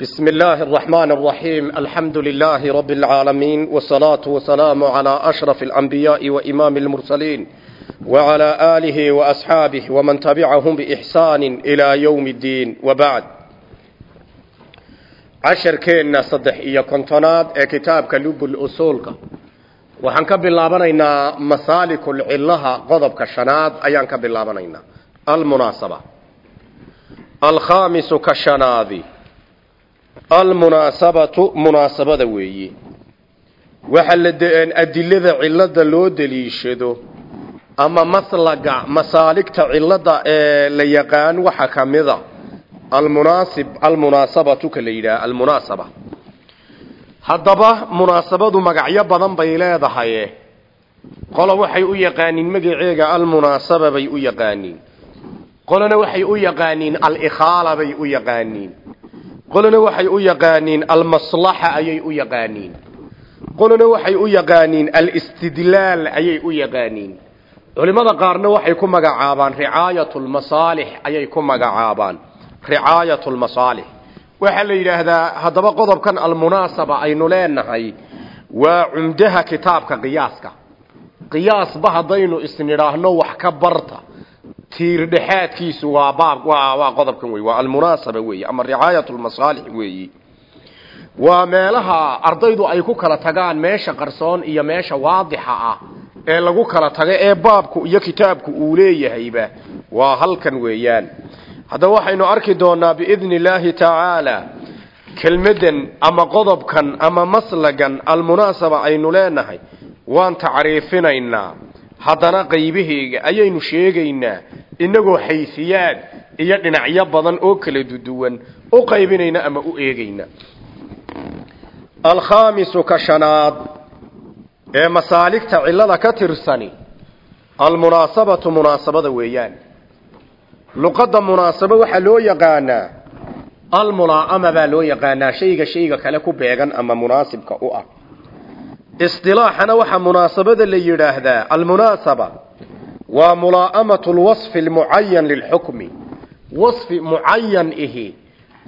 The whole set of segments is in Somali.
بسم الله الرحمن الرحيم الحمد لله رب العالمين والصلاة والسلام على أشرف الأنبياء وإمام المرسلين وعلى آله وأصحابه ومن تبعهم بإحسان إلى يوم الدين وبعد عشر كينا صدح إيا كنتناد كتاب كلب الأصول waxaan ka bilaabanaynaa masaalikul cillaha qodobka shanaad ayaan ka bilaabanaynaa almunaasaba alkhaamisu ka shanaadi almunaasabatu munaasabada weeye waxa la adilada cilada loo daliishado ama maslaga masaaligta cilada ee la yaqaan waxa kamida almunaasib almunaasabatu ka la almunaasaba. Haddaba munaasabadu magacyo badan bay leedahay. Qolo waxay u yaqaaniin magaceega almunaasaba bay u yaqaaniin qolona waxay u yaqaaniin alikhaala bay u yaqaaniin qolona waxay u yaqaaniin almaslaxa ayay u yaqaaniin. Qolona waxay u yaqaaniin alistidlaal ayay u yaqaaniin. Culimada qaarna waxay ku magacaabaan ricaayat lmasaalix ayay ku magacaabaan. Ricaayat lmasaalix waxaa la yidhaahdaa haddaba qodobkan almunaasaba aynu leenahay waa cumdaha kitaabka qiyaaska. Qiyaasba haddaynu isnidhaahno wax ka barta tiir dhexaadkiisu waa baab waa qodobkan wey waa almunaasaba weeye ama ricaayat lmasaalix weeyi waa meelaha ardaydu ay ku kala tagaan meesha qarsoon iyo meesha waadixa ah ee lagu kala tago ee baabku iyo kitaabku uu leeyahayba waa halkan weeyaan. Haddaba waxaynu arki doonaa biidni illaahi tacaala kelmaddan ama qodobkan ama maslagan almunaasaba aynu leenahay waan tacriifinaynaa. Haddana qaybaheega ayaynu sheegaynaa inagoo xaysiyaad iyo dhinacyo badan oo kala duduwan u qaybinayna ama u eegayna. Alkhaamisu ka shanaad ee masaaligta cillada ka tirsani almunaasabatu munaasabada weeyaan. Luqadda munaasabo waxaa loo yaqaanaa almulaa'ama baa loo yaqaanaa shayga shayga kale ku beegan ama munaasibka u ah. Isdilaaxana waxaa munaasabada la yidhaahdaa almunaasaba waa mulaa'amatu lwasfi almucayan lilxukmi. Wasfi mucayan ihi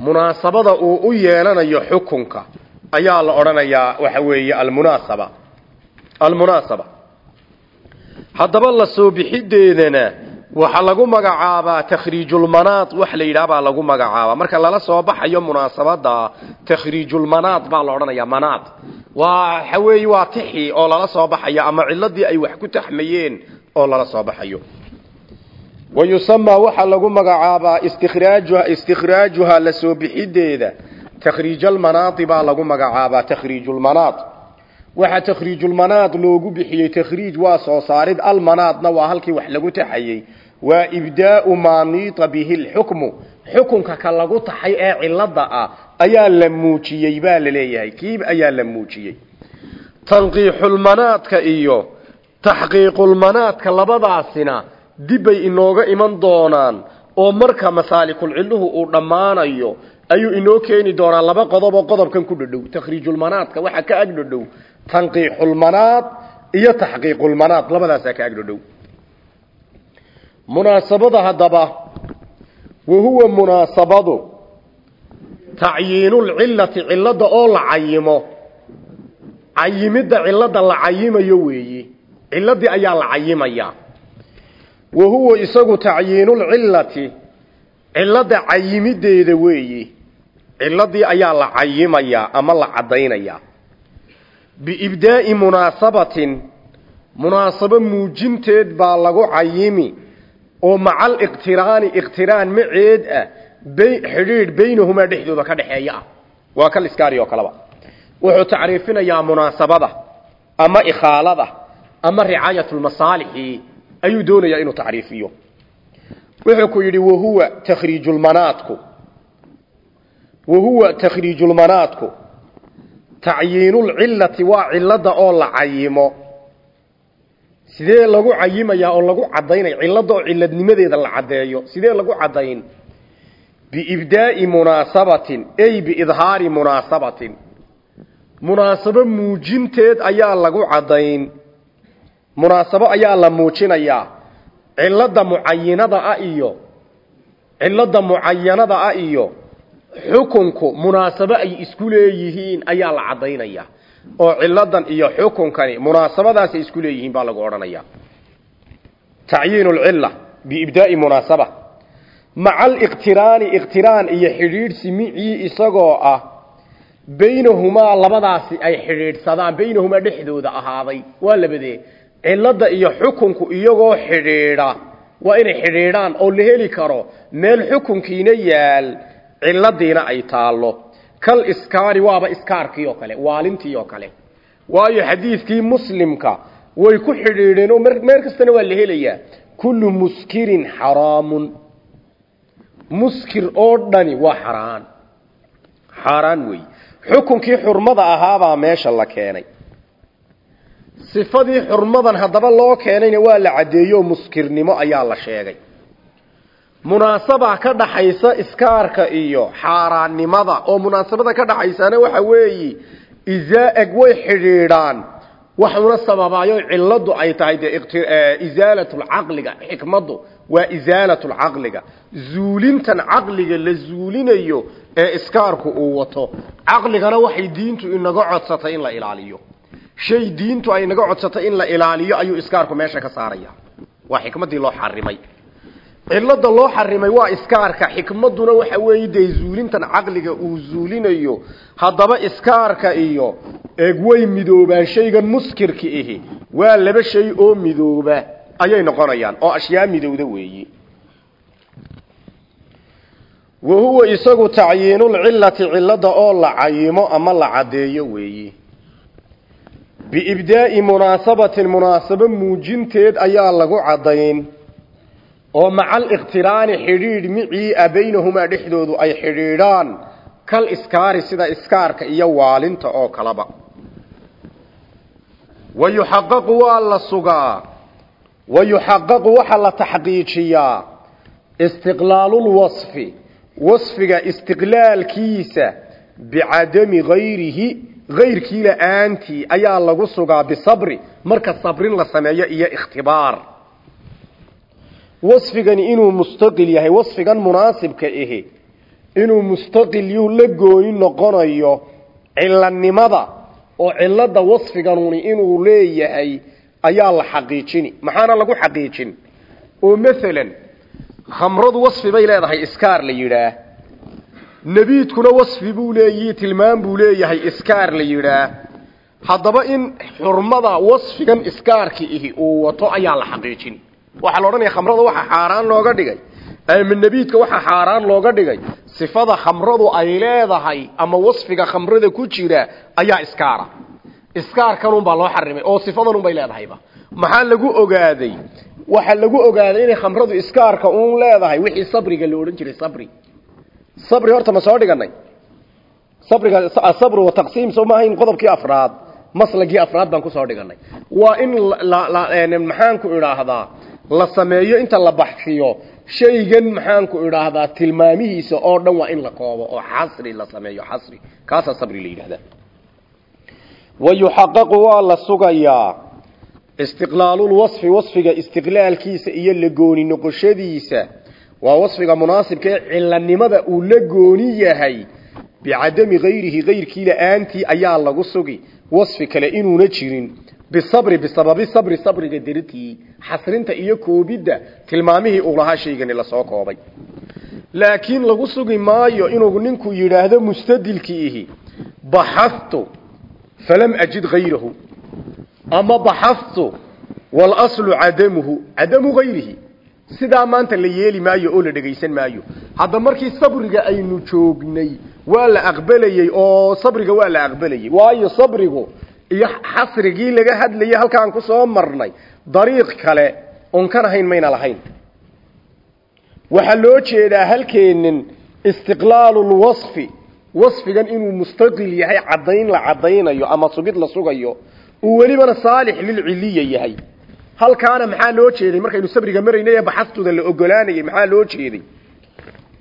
munaasabada uu u yeelanayo xukunka ayaa la odhanayaa waxa weeye almunaasaba. Almunaasaba. Haddaba la soo bixideedana waxaa lagu magacaabaa takhriijulmanaad wax la yidhaha baa lagu magacaabaa. Marka lala soo baxayo munaasabada takhriijulmanaad baa la odhanayaa manaad. Waa waxa weeye waa tixi oo lala soo baxayo ama ciladii ay wax ku taxmayeen oo lala soo baxayo. Wa yusamaa waxaa lagu magacaabaa istikhraajuha istikhraajuha la soo bixideeda takhriijalmanaadi baa lagu magacaabaa takhriijulmanaad waxaa takhriijulmanaad loogu bixiyey takhriij waa soo saarid almanaadna waa halkii wax lagu taxayey. Waa ibdaau maa niita bihi lxukmu xukunka ka lagu taxay ee cilada ah ayaa la muujiyey baa la leeyahay. Kiib ayaa la muujiyey. Tanqiixulmanaadka iyo taxqiiqulmanaadka labadaasina dibbay inooga iman doonaan oo marka masaalikul-cilluhu uu dhammaanayo ayuu inoo keeni doonaa laba qodob oo qodobkan ku dhadhow. Takhriijulmanaadka waxa ka ag dhadhow. Tanqiixulmanaad iyo taxqiiqulmanaad labadaasaa ka ag dhadhow. Munaasabada haddaba wa huwa munaasabadu tacyiinulcilati cilada oo la cayimo. Cayimidda cilada la cayimayo weeye ciladii ayaa la cayimayaa wa huwa isagu tacyiinulcilati cilada cayimideeda weeye ciladii ayaa la cayimayaa ama la cadaynayaa biibdaa'i munaasabatin. Munaasabo muujinteed baa lagu cayimi. Oo macal iqtiraani iqtiraan maceed ah xidhiidh baynahumaa dhexdooda ka dhexeeya. Ah waa kal iskaari oo kaleba wuxuu tacriifinayaa munaasabada ama ikhaalada ama ricaayatulmasaalixi ayuu doonayaa inuu tacriifiyo. Wuxuu ku yidhi wahuwa takhriijulmanaadku wahuwa takhriijulmanaadku tacyiinulcilati waa cilada oo la cayimo. Sidee lagu cayimayaa oo lagu cadaynaya cilada oo ciladnimadeeda la caddeeyo. Sidee lagu cadayn biibdaa'i munaasabatin ay biidhaari munaasabatin. Munaasabo muujinteed ayaa lagu cadayn munaasabo ayaa la muujinayaa cilada mucayinada ah iyo cilada mucayanada ah iyo xukunku munaasabo ay isku leeyihiin ayaa la caddaynaya. Oo ciladan iyo xukunkani munaasabadaasay isku leeyihiin baa lagu odhanaya. Tacyiin lcila biibdaai munaasaba. Maca aliqtiraani iqtiraan iyo xidhiidhsi micii isagoo ah baynahumaa labadaasi ay xidhiidhsadaan baynahumaa dhexdooda ahaaday. Waa labadee cilada iyo xukunku iyagoo xidhiidha. Waa inay xidhiidhaan oo la heli karo. Meel xukunkiina yaal ciladiina ay taallo. Kal iskaari waaba iskaarkii oo kale waalintii oo kale. Waayo xadiidkii muslimka way ku xidhiidheen oo meel kastana waa la helayaa. Kullu muskirin xaraamun. Muskir oo dhani waa xaraan. Xaaraan wey xukunkii xurmada ahaabaa meesha la keenay sifadii xurmadan haddaba loo keenayna waa la caddeeyo muskirnimo ayaa la sheegay. Munaasaba ka dhaxaysa iskaarka iyo xaaraannimada oo munaasabada ka dhaxaysana waxa weeye izaa-eg way xidhiidhaan waxuna sababaayo ciladu ay tahay dee isaalatulcaqliga xikmaddu waa isaalatulcaqliga zuulintan caqliga la zuulinayo ee iskaarku uu wato. Caqligana waxay diintu inaga codsatay in la ilaaliyo shay diintu ay inaga codsatay in la ilaaliyo ayuu iskaarku meesha ka saaraya. Waa xikmaddii loo xarimay cilada loo xarimay waa iskaarka. Xikmaduna waxa weeye dee zuulintan caqliga uu zuulinayo. Haddaba iskaarka iyo eeg way midoobaan. Shaygan muskirka ahi waa laba shay oo midooba ayay noqonayaan oo ashyaa midowda weeyi. Wa huwa isagu tacyiinulcilati cilada oo la cayimo ama la caddeeyo weeyi biibdaa'i munaasabatin munaasabo muujinteed ayaa lagu caddayn oo maca aliqtiraani xidhiidh micii a baynahumaa dhexdoodu ay xidhiidhaan kal iskaari sida iskaarka iyo waalinta oo kaleba wa yuxaqaqu waa la sugaa wa yuxaqaqu waxaa la taxqiijiyaa istiqlaalulwasfi wasfiga istiqlaalkiisa bicadami hayrihi hayrkii la'aantii ayaa lagu sugaa bisabri marka sabrin la sameeyo iyo ikhtibaar wasfigani inuu mustaqil yahay wasfigan munaasibka ahi inuu mustaqil yuu la gooni noqonayo cilanimada oo cilada wasfiganuni inuu leeyahay ayaa la xaqiijini maxaana lagu xaqiijin oo maalan khamradu wasfi bay leedahay iskaar la nebiidkuna wasfi buu leeyihi tilmaam buu leeyahay iskaar la yidhaah. Haddaba in xurmada wasfigan iskaarki ihi uu wato ayaa la xaqiijin. Waxaa la odhanaya khamrada waxaa xaaraan looga dhigay. Ama nebiidka waxaa xaaraan looga dhigay. Sifada khamradu ay leedahay ama wasfiga khamrada ku jira ayaa iskaara. Iskaarkanunbaa loo xarimay oo sifadanunbay leedahayba. Maxaa lagu ogaaday? Waxaa lagu ogaaday inay khamradu iskaarka uun leedahay wixii sabriga la odhan jiray sabri sabri horta ma soo dhiganay sabriga asabr wa taqsiim soo qodobkii afraad. Maslagii afraad baan ku soo dhiganay waa in maxaanku idhaahdaa la sameeyo inta la baxsiyo shaygan maxaanku idhaahdaa tilmaamihiisa oo dhan waa in la koobo oo xasri la sameeyo xasri. Kaasaa sabri la yidhahdaa wa yuxaqaqu waa la sugayaa istiqlaalulwasfi wasfiga istiqlaalkiisa iyo la gooni noqoshadiisa waa wasfiga munaasibka ee cilanimada uu la gooni yahay. Bicadami hayrihi hayrkii la'aantii ayaa lagu sugi. Wasfi kale inuuna jirin. Bisabri bisababi sabri sabriga daritii xasrinta iyo koobidda tilmaamihii uu lahaa shaygani la soo koobay. Laakiin lagu sugi maayo inuu ninku yidhaahdo mustadilkiihi baxaftu falam ajid hayrahu ama baxaftu walaslu cadamuhu. Cadamu hayrihi sidaa maanta la yeeli maayo oo la dhegaysan maayo. Hadda markii sabriga aynu joognay waa la aqbalayey oo sabriga waa la aqbalayey waayo sabrigu iyo xasrigii laga hadlayay halkaan ku soo marnay dariiq kale oon kan mayna lahayn. Waxaa loo jeedaa halkeenin istiqlaalulwasfi wasfigan inuu mustaqil yahay caddayn la caddaynayo ama sugid la sugayo uu welibana saalix lilciliya yahay halkaana maxaa loo jeeday? Markaynu sabriga maraynay ee baxastuda la ogolaanayay maxaa loo jeeday?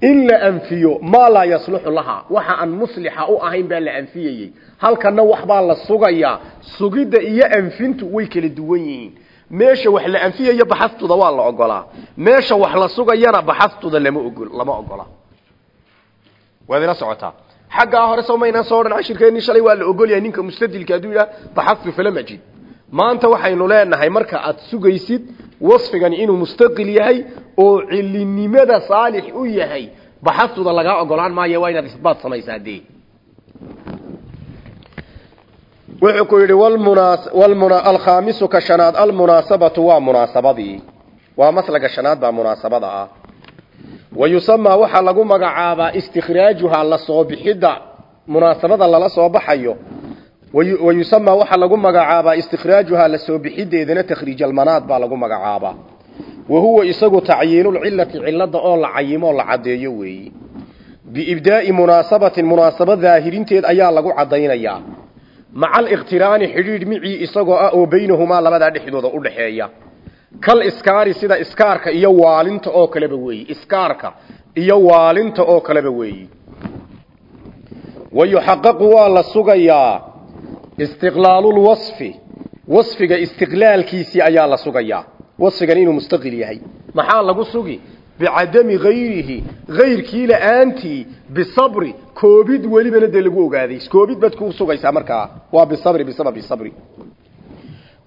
In la anfiyo maa laa yasluxu lahaa. Waxa aan muslixa u ahayn baa la anfiyayey halkana waxbaa la sugayaa sugidda iyo anfintu way kala duwan yihiin. Meesha wax la anfiyayo baxastuda waa la ogolaa. Meesha wax la sugayana baxastuda lama ogol lama ogola. Waad socotaa xaggaa hore soo maynaan soo dhan cashirkeennii shalay waa la ogol yahay ninka mustadilka hadduu yidhaha baxadtu falam ajid maanta waxaynu leenahay marka aad sugaysid wasfigani inuu mustaqil yahay oo cilinimada saalix u yahay baxastuda lagaa ogolaan maayo waa inaad isbaat samaysaa dee wuxuu ku yidhi alkhaamisu ka shanaad almunaasabatu waa munaasabadii. Waa maslaga shanaad baa munaasabada ah. Wa waxaa lagu magacaabaa istikhraajuhaa la soo bixidda. Munaasabada lala soo baxayo wa yusamaa waxaa lagu magacaabaa istikhraajuhaa la soo bixideedana takhriij almanaad baa lagu magacaabaa. Wa huwa isagu tacyiinulcilati cilada oo la cayimo la caddeeyo weeyi. Biibdaa'i munaasabatin munaasabo daahirinteed ayaa lagu caddaynayaa. Maca aliqhtiraani xidhiidh micii isagoo ah oo baynahumaa labadaa dhexdooda u dhaxeeya. Kal iskaari sida iskaarka iyo waalinta oo kaleba weeyi. Iskaarka iyo waalinta oo kaleba weeyi. Wa yuxaqaqu waa la sugayaa istiqlaalulwasfi wasfiga istiqlaalkiisii ayaa la sugayaa wasfigan inuu mustaqil yahay. Maxaa lagu sugi? Bicadami hayrihi hayrkii la'aantii bisabri. Koobid welibana dee lagu ogaaday. Koobid baad ku sugaysaa markaa waa bisabri bisababi sabri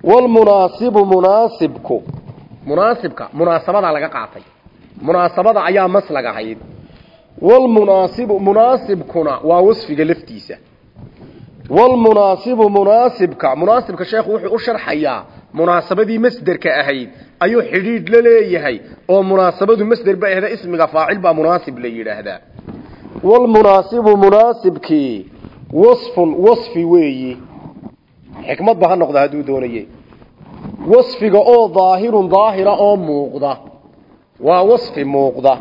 walmunaasibu munaasibku. Munaasibka munaasabadaa laga qaatay. Munaasabada ayaa maslag ahayd. Walmunaasibu munaasibkuna waa wasfiga laftiisa walmunaasibu munaasibka munaasibka sheekhu wuxuu u sharxayaa munaasabadii masderka ahayd. Ayuu xidhiidh la leeyahay oo munaasabadu masder ba ahda ismiga faacil baa munaasib la yidhaahdaa. Walmunaasibu munaasibkii wasfun wasfi weeyi. Xikmad ba ha noqda hadduu doonaye wasfiga oo daahirun daahira oo muuqda. Waa wasfi muuqda.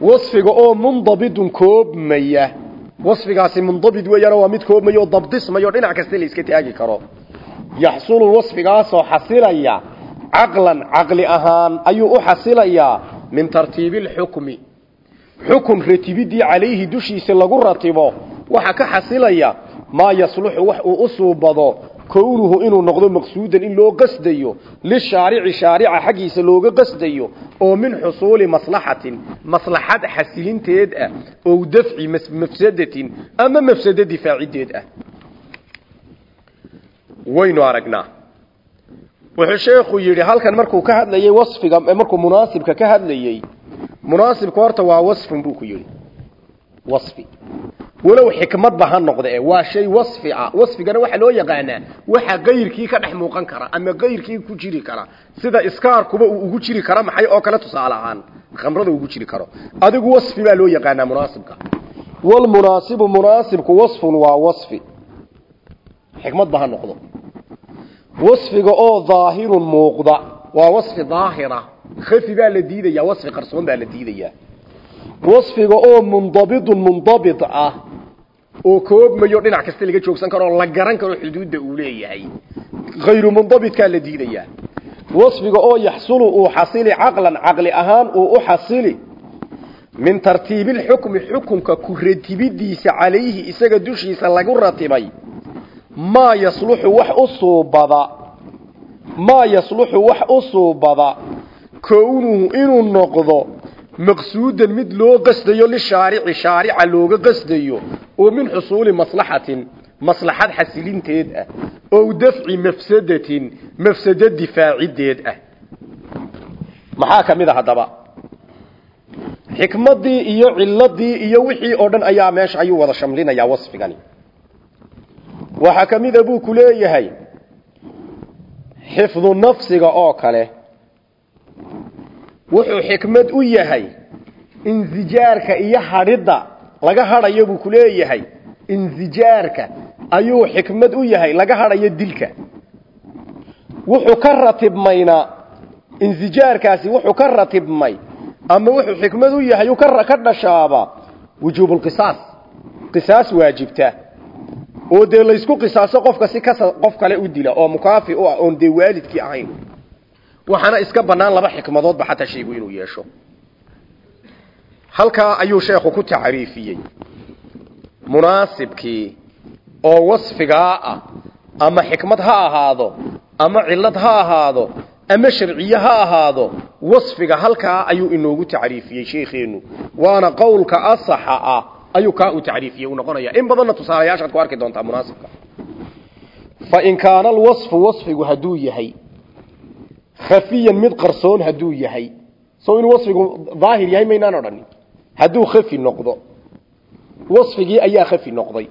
Wasfiga oo mundabidun koobmaya wasfigaasi mundabid weeyaan waa mid koobmaya oo dabdismaya oo dhinac kasta la iska taagi karo. Yaxsulu wasfigaasoo xasilaya caqlan caqli ahaan ayuu u xasilayaa min tartiibi lxukmi xukun ratibidii calayhi dushiisa lagu ratibo waxa ka xasilaya maa yasluxu wax uu u suubado kownuhu inuu noqdo maqsuudan in loo qasdayo lishaarici shaarica xaggiisa looga qasdayo oo min xusuuli maslaxatin maslaxad xasilinteed ah ow dafci mafsadatin ama mafsado difaacideed ah. Waynu aragnaa. Wuxuu sheekhu yidhi halkan markuu ka hadlayey wasfiga markuu munaasibka ka hadlayey munaasibka horta waa wasfun wasfi. Walow xikmadba ha noqde waa shay wasfi ah. Wasfigana waxaa loo yaqaanaa waxa kayrkii ka dhex kara ama kayrkii ku jiri kara. Sida iskaarkuba uu ugu jiri kara maxay oo kale tusaale ahaan khamrada ugu jiri karo. Adigu wasfi baa loo yaqaanaa munaasibka. Walmunaasibu munaasibku wasfun waa wasfi. Xikmadba ha noqdo. Wasfiga oo daahirun muuqda waa wasfi daahira. Khafi baa la diidaya wasfi qarsoon baa la diidayaa wasfiga oo mundabidun mundabid ah. Oo koobmayo dhinac kasta laga joogsan karo oo la garan karo xuduudda uu leeyahay. Hayru mundabidkaa la diidayaa wasfiga oo yaxsulu uu xasili caqlan caqli ahaan uu u xasili. Min tartiibi lxukmi xukunka ku ratibidiisa calayhi isaga dushiisa lagu ratibay. Maa yasluxu wax u suubada maa yasluxu wax u suubada kownuhu inuu noqdo maqsuudan mid loo qasdayo lishaarici shaarica looga qasdayo oo min xusuuli maslaxatin maslaxad xasilinteed ah ow dafci mafsadatin mafsado difaacideed ah. Maxaa ka mid a haddaba? Xikmadii iyo ciladii iyo wixii oo dhan ayaa meesha ayuu wada shamlinayaa wasfigani. Waxaa ka buu ku leeyahay xifdu nafsiga oo kale wuxuu xikmad u yahay insijaarka iyo hadhidda laga hadhayo buu ku leeyahay. Insijaarka ayuu xikmad u yahay laga hadhayo dilka. Wuxuu ka ratibmayna insijaarkaasi wuxuu ka ratibmay ama wuxuu xikmad u yahay ka dhashaaba wujuubulqisaas qisaas. Waajibta. Oo dee laysku qisaaso qofka si kas qof kale u dila oo mukaafi u ah oon dee waalidkii ahayn waxaana iska bannaan laba xikmadoodba xataa shaygu inuu yeesho. Halkaa ayuu sheekhu ku tacriifiyey. Munaasibkii oo wasfigaa ah ama xikmad ha ahaado ama cillad ha ahaado ama sharciye ha ahaado wasfiga halkaa ayuu inoogu tacriifiyey sheekheennu. Waana qowlka asaxa ah ayuu kaa u tacriifiyey uu noqonaya in badanna tusaalayaashaad ku arki doontaa munaasibka. Fa in kaana alwasfu wasfigu hadduu yahay khafiyan mid qarsoon hadduu yahay. So inuu wasfigu daahir yahay maynaan odhanin hadduu khafi noqdo. Wasfigii ayaa khafi noqday.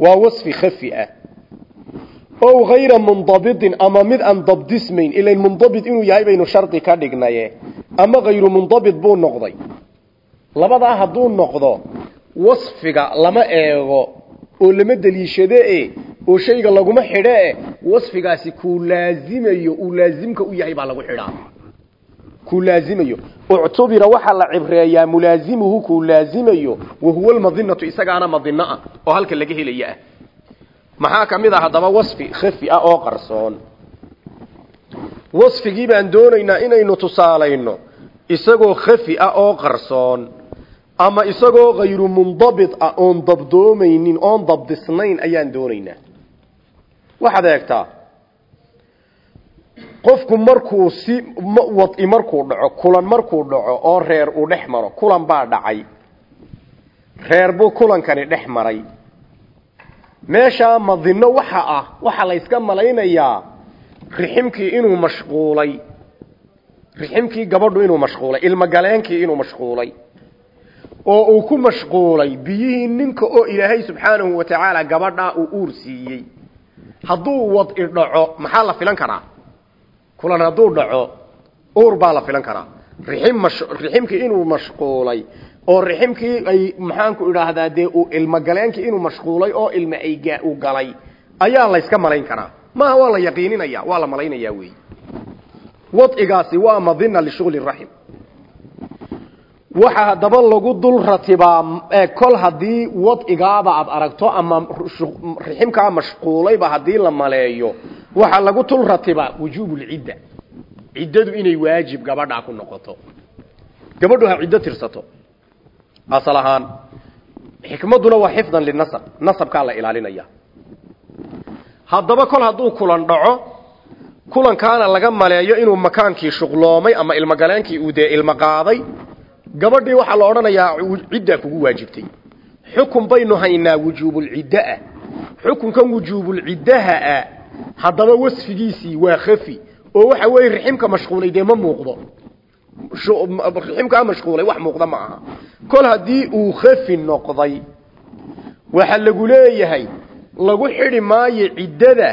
Waa wasfi khafi ah. Ow hayra mundabitin ama mid aan dabdismayn ilan mundabit inuu yahay baynu shardi ka dhignaye ama hayru mundabit buu noqday. Labadaa hadduu noqdo wasfiga lama eego oo lama deliishadee oo shayga laguma xidhe wasfigaasi kuu laazimayo uu laazimka u yahay baa lagu xidhaa. Kuu laazimayo uctubira waxaa la cibreeyaa mulaazimuhu kuu laazimayo wahuwa lmadinatu isagaana madino ah oo halka laga helaya maxaa ka mid ah haddaba wasfi? Khafi ah oo qarsoon. Wasfigii baan doonaynaa inaynu tusaalayno isagoo khafi ah oo qarsoon ama isagoo hayru mundabit ah oon dabdoomaynin oon dabdisnayn ayaan doonaynaa waxaad eegtaa qofku markuu si wadi markuu dhaco kulan markuu dhaco oo reer uu dhex maro kulan baa dhacay. Reer buu kulankani dhex maray. Meeshaa madino waxa ah waxaa la yska malaynayaa riximkii inuu mashquulay. Riximkii gabadhu inuu mashquulay ilmogaleenkii inuu mashquulay. Oo uu ku mashquulay biyihii ninka oo ilaahay subxaanahu wa tacaala gabadhaa uu uur siiyey hadduu wadi dhaco maxaa la filan karaa? Kulan hadduu dhaco uur baa la filan karaa. Rixim riximkii inuu mashquulay oo riximkii ay maxaanku idhaahdaa dee uu ilmogaleenkii inuu mashquulay oo ilma ay uu galay ayaa layska malayn karaa. Maaha waa la yaqiininaya waa la malaynaya wey wadcigaasi waa madina lishughli raxim waxa haddaba lagu dul ratibaa kol haddii wadcigaaba aad aragto ama riximkaa mashquulayba haddii la maleeyo waxaa lagu dul ratibaa wujuubulcidda ciddadu inay waajib gabadhaa ku noqoto. Gabadhu ha ciddo tirsato. Asal ahaan waa xifdan linasab nasabkaa la ilaalinaya. Haddaba kol hadduu kulan dhaco kulankaana laga maleeyo inuu makaankii shuqloomay ama ilmogaleenkii uu dee ilmo qaaday gabadhii waxaa la odhanayaa ciddaa kugu waajibtay. Xukun baynu haynaa wujuubulciddaah xukunkan wujuubulciddaha ah haddaba wasfigiisii waa khafi oo waxa weeye riximka mashquulay dee ma muuqdo. Riximkaa mashquulay wax muuqda ma aha. Kol haddii uu khafi noqday waxa lagu leeyahay lagu xidhi maayo ciddada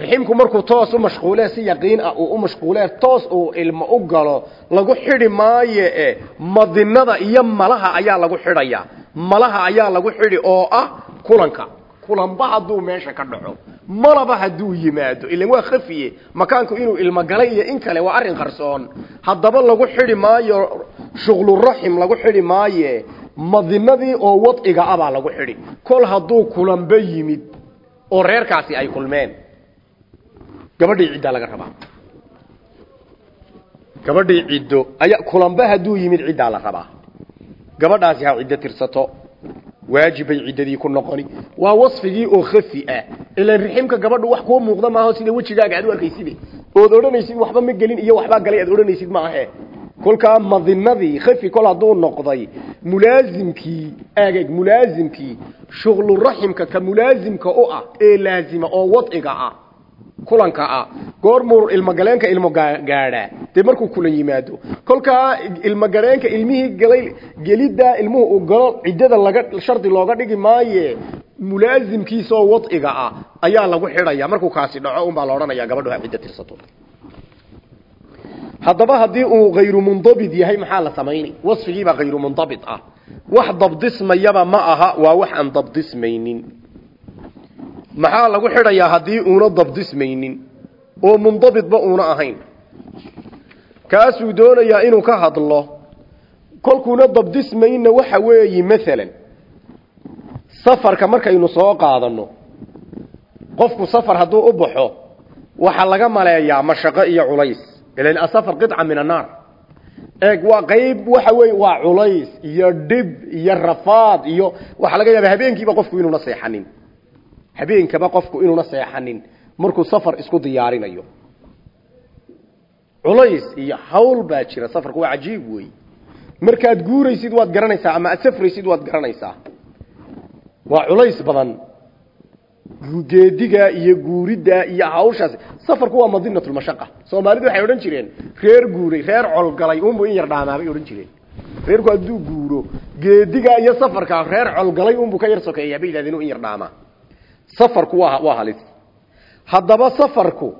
riximku markuu toos u mashquulee si yaqiin ah uu u mashquulee toos uu ilmo u galo lagu xidhi maayo e madinada iyo malaha ayaa lagu xidhaya. Malaha ayaa lagu xidhi oo ah kulanka. Kulanba hadduu meesha ka dhaco malaba hadduu yimaado ilan waa khafiye. Makaanku inuu ilmo galay iyo in kale waa arrin qarsoon. Haddaba lagu xidhi maayo shuqluraxim lagu xidhi maaye madinadii oo wadciga ah baa lagu xidhi. Kol hadduu kulanba yimid oo reerkaasi ay kulmeen gabadhii ciddaa laga rabaa. Gabadhii ciddo ayaa kulanba hadduu yimid ciddaa la rabaa. Gabadhaasi ha ciddo tirsato. Waajibay ciddadii ku noqoni. Waa wasfigii oo khafi ah. Ilaan riximka gabadhu wax kuu muuqda maaho sida wejigaaga aad u arkaysid ood odhanaysid waxba ma gelin iyo waxbaa galay aad odhanaysid maahe kolkaa madinadii khafi kol hadduu noqday mulaasimkii aagag mulaasimkii shuqluraximka ka mulaasimka u ah ee laazima oo wadciga ah kulanka ah goormuu ilmogaleenka ilmo gaadhaa dee markuu kulan yimaado. Kolkaa ilmogaleenka ilmihii galay geliddaa ilmuhu uu galo ciddada laga shardi looga dhigi maaye mulaasimkiisaoo wadciga ah ayaa lagu xidhaya. Markuu kaasi dhaco unbaa la odhanaya gabadhu ha ciddo tirsato. Haddaba haddii uu hayru mundabit yahay maxaa la samaynay wasfigiibaa hayru mundabit ah. Wax dabdismayaba ma aha waa wax aan dabdismaynin maxaa lagu xidhayaa haddii uuna dabdismaynin? Oo mundabitba uuna ahayn. Kaasuu doonayaa inuu ka hadlo kolkuuna dabdismayna waxa weeyi maalan safarka markaynu soo qaadano. Qofku safar hadduu u baxo waxaa laga maleeyaa mashaqo iyo culays. Ilan asafar qica min annaar eeg waa qayb waxa weeye waa culays iyo dhib iyo rafaad iyo waxaa laga yaaba habeenkiiba qofku inuuna seexanin habeenkaba qofku inuuna seexanin markuu safar isku diyaarinayo. Culays iyo hawl baa jira safarku waa cajiib wey markaad guuraysid waad garanaysaa ama aad safraysid waad garanaysaa. Waa culays badan. Geediga iyo guuridda iyo hawshaas safarku waa madinatulmashaqa soomaalidu waxay odhan jireen reer guuray reer colgalay unbu in yar dhaamaabay odhan jireen. Reerku hadduu guuro geediga iyo safarka reer colgalay unbu ka yar sokeeyaa bay yidhahdeen in yar dhaamaa safarku waa halis. Haddaba safarku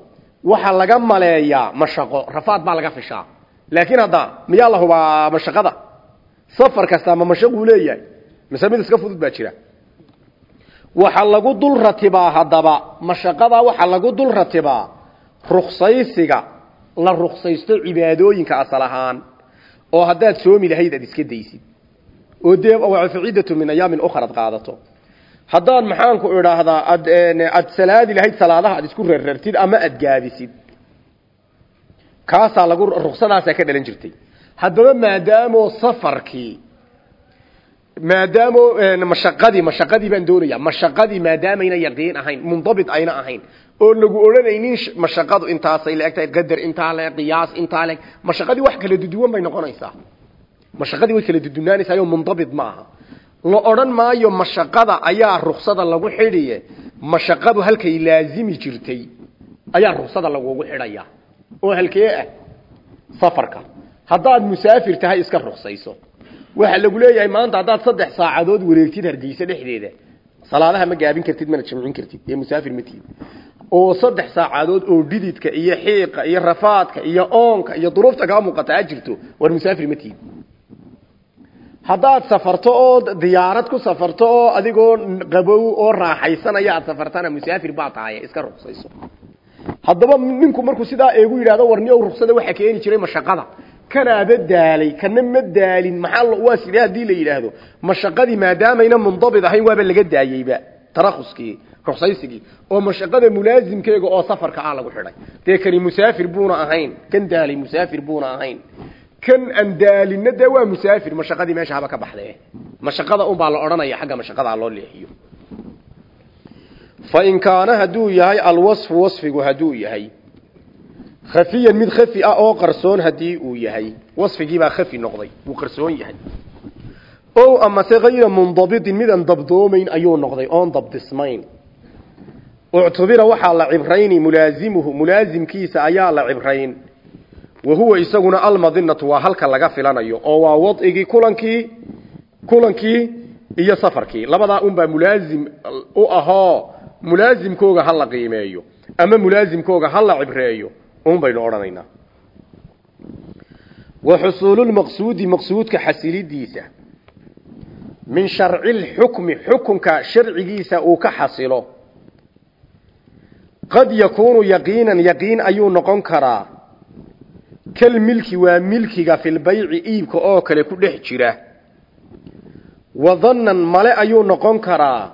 waxaa laga maleeyaa mashaqo rafaad baa laga fishaa. Laakiin hadda miyaa la hubaa mashaqada? Safar kasta ma mashaquu leeyahay mise iska fudud baa jira. Waxa lagu dul ratibaa haddaba mashaqada waxa lagu dul ratibaa ruksaysiga la ruksaysto cibaadooyinka asal oo haddaad soomi lahayd aad iska daysid. Oo dee wacidatu min ayaamin ukhrad qaadato haddaad maxaanku idhaahdaa ad aad salaadi lahayd salaadaha aad isku rarrartid ama aad gaadisid kaasaa lagu ruksadaasaa ka dhalan jirtay. Haddaba maadaamoo safarkii maadaamo mashaqadii mashaqadii baan doonaya mashaqadii maadaamayna yaqiin ahayn mundabit ayna ahayn oo lagu odhanaynin mashaqadu intaasay la egtahay qadar intaa le qiyaas intaa le mashaqadii wax kala duduwan bay noqonaysaa. Mashaqadii way kala dudunaanaysaa oo mundabit ma aha la odhan maayo mashaqada ayaa ruksada lagu xidhiye. Mashaqadu halkay laazimi jirtay ayaa ruksada lagugu xidhaya. Oo halkee ah? Safarka. Haddaad musaafir tahay iska ruksayso waxaa lagu leeyahay maanta haddaad saddex saacadood wareegtid hargeysa dhexdeeda. Salaadaha ma gaabin kartid mana jamcin kartid. Ee musaafir ma tihid. Oo saddex saacadood oo dhididka iyo xiiqa iyo rafaadka iyo oonka iyo duruufta kaa muuqata a jirto war musaafir ma tihid haddaad safarto oo diyaarad ku safarto oo adigoo qabow oo raaxaysanaya aad safartana musaafir baa tahay iska ruksayso haddaba ninku markuu sidaa eegu yidhahdo warniyow ruksada waxaa keeni jiray mashaqada. Kanaaba daalay kana ma daalin maxaa waa sidee haddii la yidhaahdo? Mashaqadii maadaamayna mundabit ahayn waaba laga daayeyba tarakuskii ruksaysigii oo mashaqada mulaasimkeega oo safarka ah lagu xidhay. Dee kani musaafir buuna ahayn kan daalay musaafir buuna ahayn kan aan daalinna dee waa musaafir mashaqadii meesha haba ka baxdee. Mashaqada unbaa la odhanaya xagga mashaqadaa loo leexiyo. Fa in kaana hadduu yahay alwasfu wasfigu hadduu yahay. Khafiyan mid khafi ah oo qarsoon haddii uu yahay. Wasfigiibaa khafi noqday wuu qarsoon yahay. O amase hayra mundabitin midaan dabdoomayn ayuu noqday oon dabdismayn. Uctubira waxaa la cibrayni mulaazimuhu mulaasimkiisa ayaa la cibrayn wa huwa isaguna almadinatu waa halka laga filanayo oo waa wadcigii kulankii kulankii iyo safarkii. Labadaa unbaa mulaasim u ahoo mulaasimkooga ha la qiimeeyo ama mulaasimkooga ha la cibreeyo un odhanaynaa. Wa xusuululmaqsuudi maqsuudka xasilidiisa. Min sharci lxukmi xukunka sharcigiisa uu ka xasilo. Qad yakuunu yaqiinan yaqiin ayuu noqon karaa kal milki waa milkiga filbayci iibka oo kale ku dhex jira. Wadannan male ayuu noqon karaa.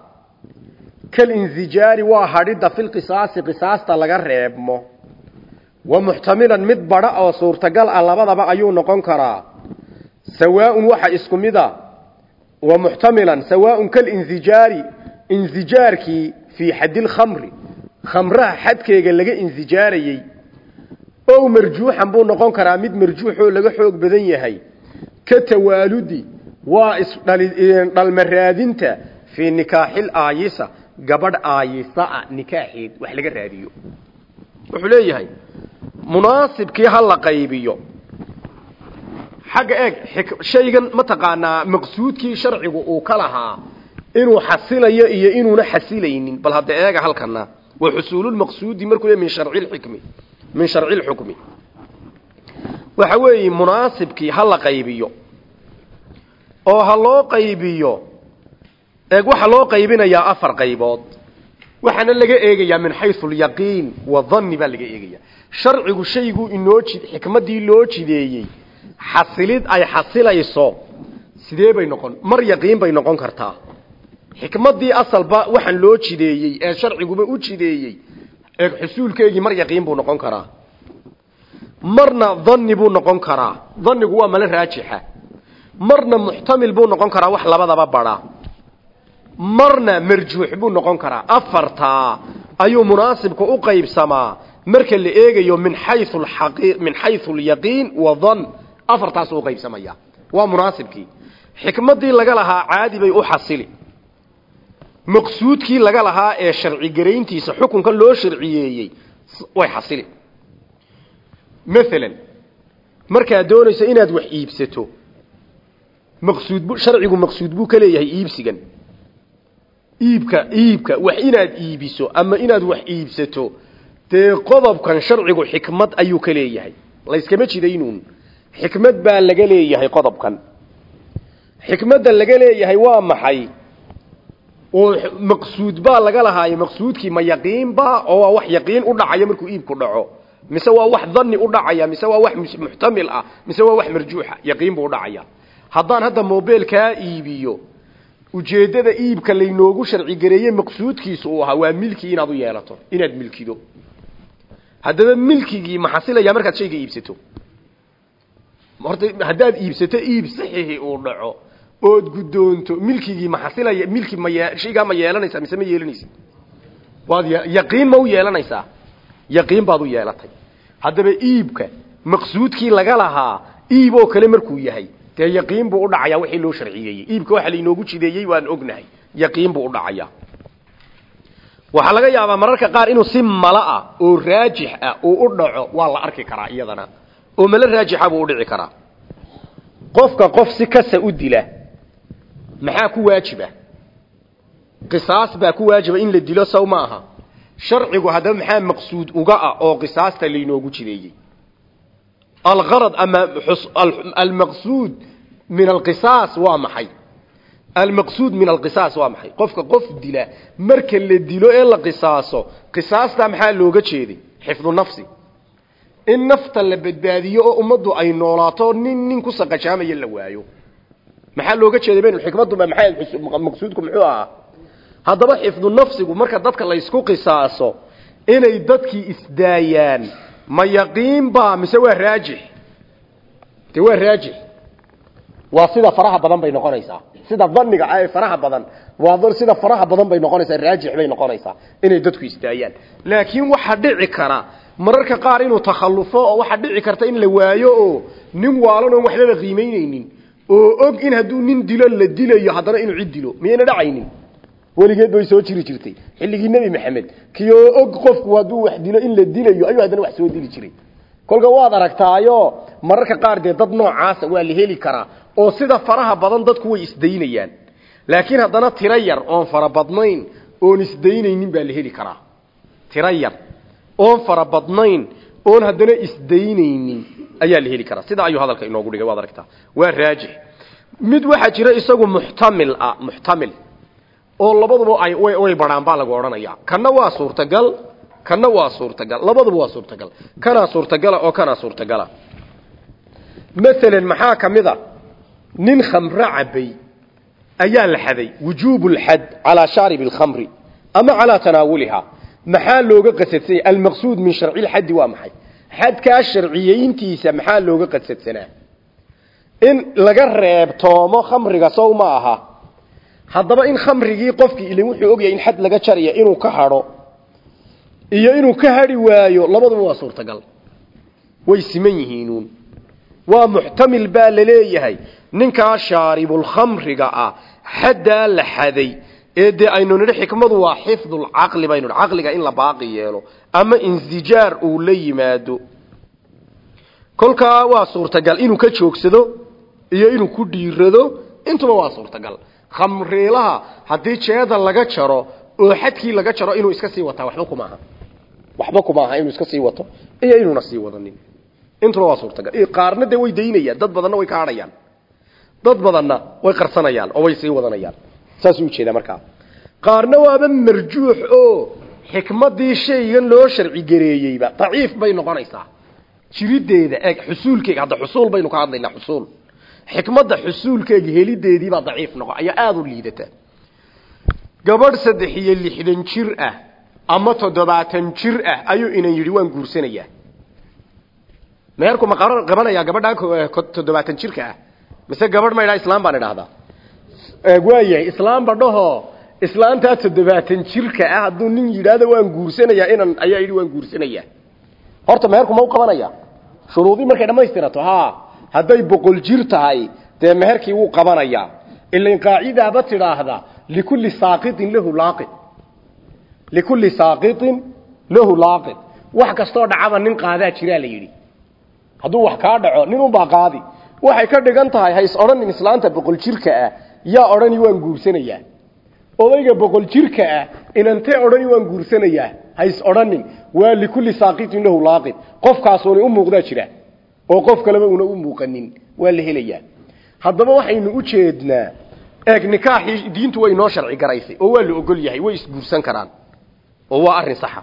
Kal insijaari waa hadhidda filqisaasi qisaasta laga reebmo. Wa muxtamilan mid badha oo suurtagal ah labadaba ayuu noqon karaa. Sawaaun waxa isku mid a wa muxtamilan sawaaun kalinsijaari insijaarkii fii xadilkhamri khamraha xadkeega laga insijaarayey ow marjuuxan buu noqon karaa mid marjuuxoo laga xoog badan yahay. Ka tawaaludi waa isdhalmaraadinta fii nikaaxil aayisa gabadh aayisaa nikaaxeed wax laga raadiyo. Wuxuu leeyahay munaasibkii ha la qaybiyo. Xagga eeg shaygan mataqaanaa maqsuudkii sharcigu uu ka lahaa inuu xasilayo iyo inuuna xasilaynin. Bal hadda eega halkana wa xusuululmaqsuudi markuu le min sharci lxikmi min sharci lxukmi waxa weeye munaasibkii ha la qaybiyo oo ha loo qaybiyo eeg waxaa loo qaybinayaa afar qaybood. Waxaana laga eegayaa min xayu lyaqiin wadanni baa laga eegaya sharcigu shaygu inoo jid xikmadii loo jideeyey xasilid ay xasilayso sidee bay noqon? Mar yaqiin bay noqon kartaa. Xikmadii asalba waxaan loo jideeyey ee sharciguba u jideeyey ee xusuulkeegii mar yaqiin buu noqon karaa. Marna dhanni buu noqon karaa. Dhannigu waa mala raajixa. Marna muxtamil buu noqon karaa wax labadaba badha marna marjuux buu noqon karaa. Afartaa ayuu munaasibka u qaybsamaa marka la eegayo min xayu min xayu lyaqiin wa dhan afartaas u qaybsamaya. Waa munaasibkii. Xikmaddii laga lahaa caadi bay u xasili maqsuudkii laga lahaa ee sharci garayntiisa xukunkan loo sharciyeeyey way xasili. Maalan markaad doonayso inaad wax iibsato maqsuud bu sharcigu maqsuud buu ka leeyahay iibsigan. Iibka iibka wax inaad iibiso ama inaad wax iibsato dee qodobkan sharcigu xikmad ayuu ka leeyahay. Layskama jidaynuun. Xikmad baa laga leeyahay qodobkan. Xikmadda laga leeyahay waa maxay oo maqsuud baa laga lahaayo maqsuudkii ma yaqiinba oo waa wax yaqiin u dhacaya markuu iibku dhaco. Mise waa wax dhanni u dhacaya mise waa wax muxtamil ah mise waa wax marjuuxa yaqiin buu u dhacaya. Haddaan hadda mobilkaa iibiyo ujeeddada iibka laynoogu sharci gareeyey maqsuudkiisu uu ahaa waa milki inaad u yeelato inaad milkido. Haddaba milkigii ma xasilaya markaad shayga iibsato. Horta haddaad iibsato iib saxiixi uu dhaco ood guddoonto milkigii ma xasilaya milki ma ye shaygaa ma yeelanaysaa mise ma yeelanaysid waad yaqiin ma u yeelanaysaa? Yaqiin baad u yeelatay. Haddaba iibka maqsuudkii laga lahaa iib oo kale markuu yahay dee yaqiin buu u dhacayaa wixii loo sharciyeeyey iibka waxa lainoogu jideeyey waan ognahay. Yaqiin buu u dhacayaa. Waxaa laga yaabaa mararka qaar inuu si mala ah oo raajix ah uu u dhaco waa la arki karaa iyadana. Oo malo raajixa buu u dhici karaa. Qofka qof si kasa u dila maxaa ku waajiba? Qisaas baa ku waajiba in la dilo saw ma aha. Sharcigu haddaba maxaa maqsuud uga ah oo qisaasta lainoogu jideeyey? Algarad ama almaqsuud min alqisaas waa maxay? Almaqsuud min alqisaas waa maxay? Qofka qof dila marka la dilo ee la qisaaso qisaasta maxaa looga jeeday? Xifdu nafsi. In nafta la badbaadiyo oo ummaddu ay noolaato nin nin ku saqajaamaya la waayo maxaa looga jeeday baynu xikmaddu maxay maqsuudku muxuu ahaa? Haddaba xifdu nafsigu marka dadka la isku qisaaso inay dadkii isdaayaan ma yaqiin baa mise waa raajix? De waa raajix. Waa sida faraha badan bay noqonaysaa. Sida dhanniga ah faraha badan waa sida faraha badan bay noqonaysaa raajix bay noqonaysaa inay dadku istaayaan laakiin waxa dhici kara mararka qaar inuu takhallufo oo waxa dhici karta in la waayo oo nin waalan oon waxbaba qiimaynaynin oo og in hadduu nin dilo la dilayo haddana inuu cid dilo. Miyayna dhacaynin? Weligeed bay soo jiri jirtay. Xilligii nebi maxamed kiyoo og qofku hadduu wax dilo in la dilayo ayuu haddana wax soo dili jiray. Kolka waad aragtaayo mararka qaar dee dad noocaasa waa la heli karaa oo sida faraha badan dadku way isdaynayaan. Laakiin haddana tiro yar oon fara badnayn oon isdaynaynin baa la heli karaa. Tiro yar oon fara badnayn oon haddana isdaynaynin ayaa la heli karaa. Sida ayuu hadalka inoogu dhigay waad aragtaa. Waa raajix mid waxaa jira isagu muxtamil ah muxtamil oo labaduba ay way baraan baa lagu oranayaa kana waa suurtagal kana waa suurtagal labaduba waa suurtagal. Kana suurtagala oo kana suurtagala. Maalan maxaa kamida nin khamro cabay ayaa la xaday wujuubu lxad calaa shaaribi alkhamri ama calaa tanaawuliha maxaa looga qasadsanay almaqsuud min sharci lxaddi waa maxay xadkaa sharciyeyntiisa maxaa looga qasadsanaa in laga reebtoomo khamriga sow ma aha. Haddaba in khamrigii qofkii ilin wuxuu ogyahay in xad laga jaraya inuu ka hadho iyo inuu ka hadhi waayo labaduba waa suurtagal. Way siman yihiinuun. Waa muxtamil baa la leeyahay. Ninkaa shaaribulkhamriga ah xaddaa la xaday ee dee aynu nidhi xikmadu waa xifdulcaqli baynu nidhi caqliga in la baaqi yeelo ama insijaar uu la yimaado. Kolkaa waa suurtagal inuu ka joogsado iyo inuu ku dhiirado intuba waa suurtagal. Khamriilaha haddii jeeda laga jaro oo xadkii laga jaro inuu iska sii wataa waxba kumaaha waxba kumaaha inuu iska sii wato iyo inuuna sii wadanin. Intuba waa suurtagal. Qaarna dee way daynayaan dad badanna way ka hadhayaan. Dad badanna way qarsanayaan oo way sii wadanayaan saasuu u jeedaa markaa. Qaarna waaba marjuux oo xikmadii shaygan loo sharci gareeyeyba. Daciif bay noqonaysaa. Jirideeda eeg xusuulkeega hadda xusuul baynu ka hadlaynaa xusuul. Xikmadda xusuulkeega helideediibaa daciif noqo ayaa aada u liidata. Gabadh saddex iyo lixdan jir ah ama toddobaatan jir ah ayuu inan yidhi waan guursanayaa. Meherku ma qabanayaa gabadhaa toddobaatan jirka ah. Mise gabadh ma idhaha islaam baan idhaahdaa waayahay islaamba dhaho islaantaa toddobaatan jirka ah hadduu nin yidhaahdo waan guursanayaa inan ayaa yidhi waan guursanayaa horta meherku ma u qabanaya. Shuruudii markay dhammaystirato ha hadday boqol jir tahay dee meherkii wuu qabanayaa ilain qaacidaaba tidhaahda likulli saaqitin lahu laaqid likulli saaqitin lahu laaqid wax kastoo dhacaba nin qaadaa jiraa la yidhi. Hadduu wax kaa dhaco nin unbaa qaadi. Waxay ka dhigan tahay hays odhanin islaanta boqol jirka ah yaa odhani waan guursanayaa. Odayga boqol jirka ah inantee odhani waan guursanayaa? Hays odhanin. Waa likulli saaqitin lahu laaqid. Qofkaasuuna u muuqdaa jira oo qof kaleba una u muuqanin waa la helayaa. Haddaba waxaynu u jeednaa eeg nikaaxii diintu way noo sharci garaysay oo waa la ogol yahay way isguursan karaan oo waa arrin saxa.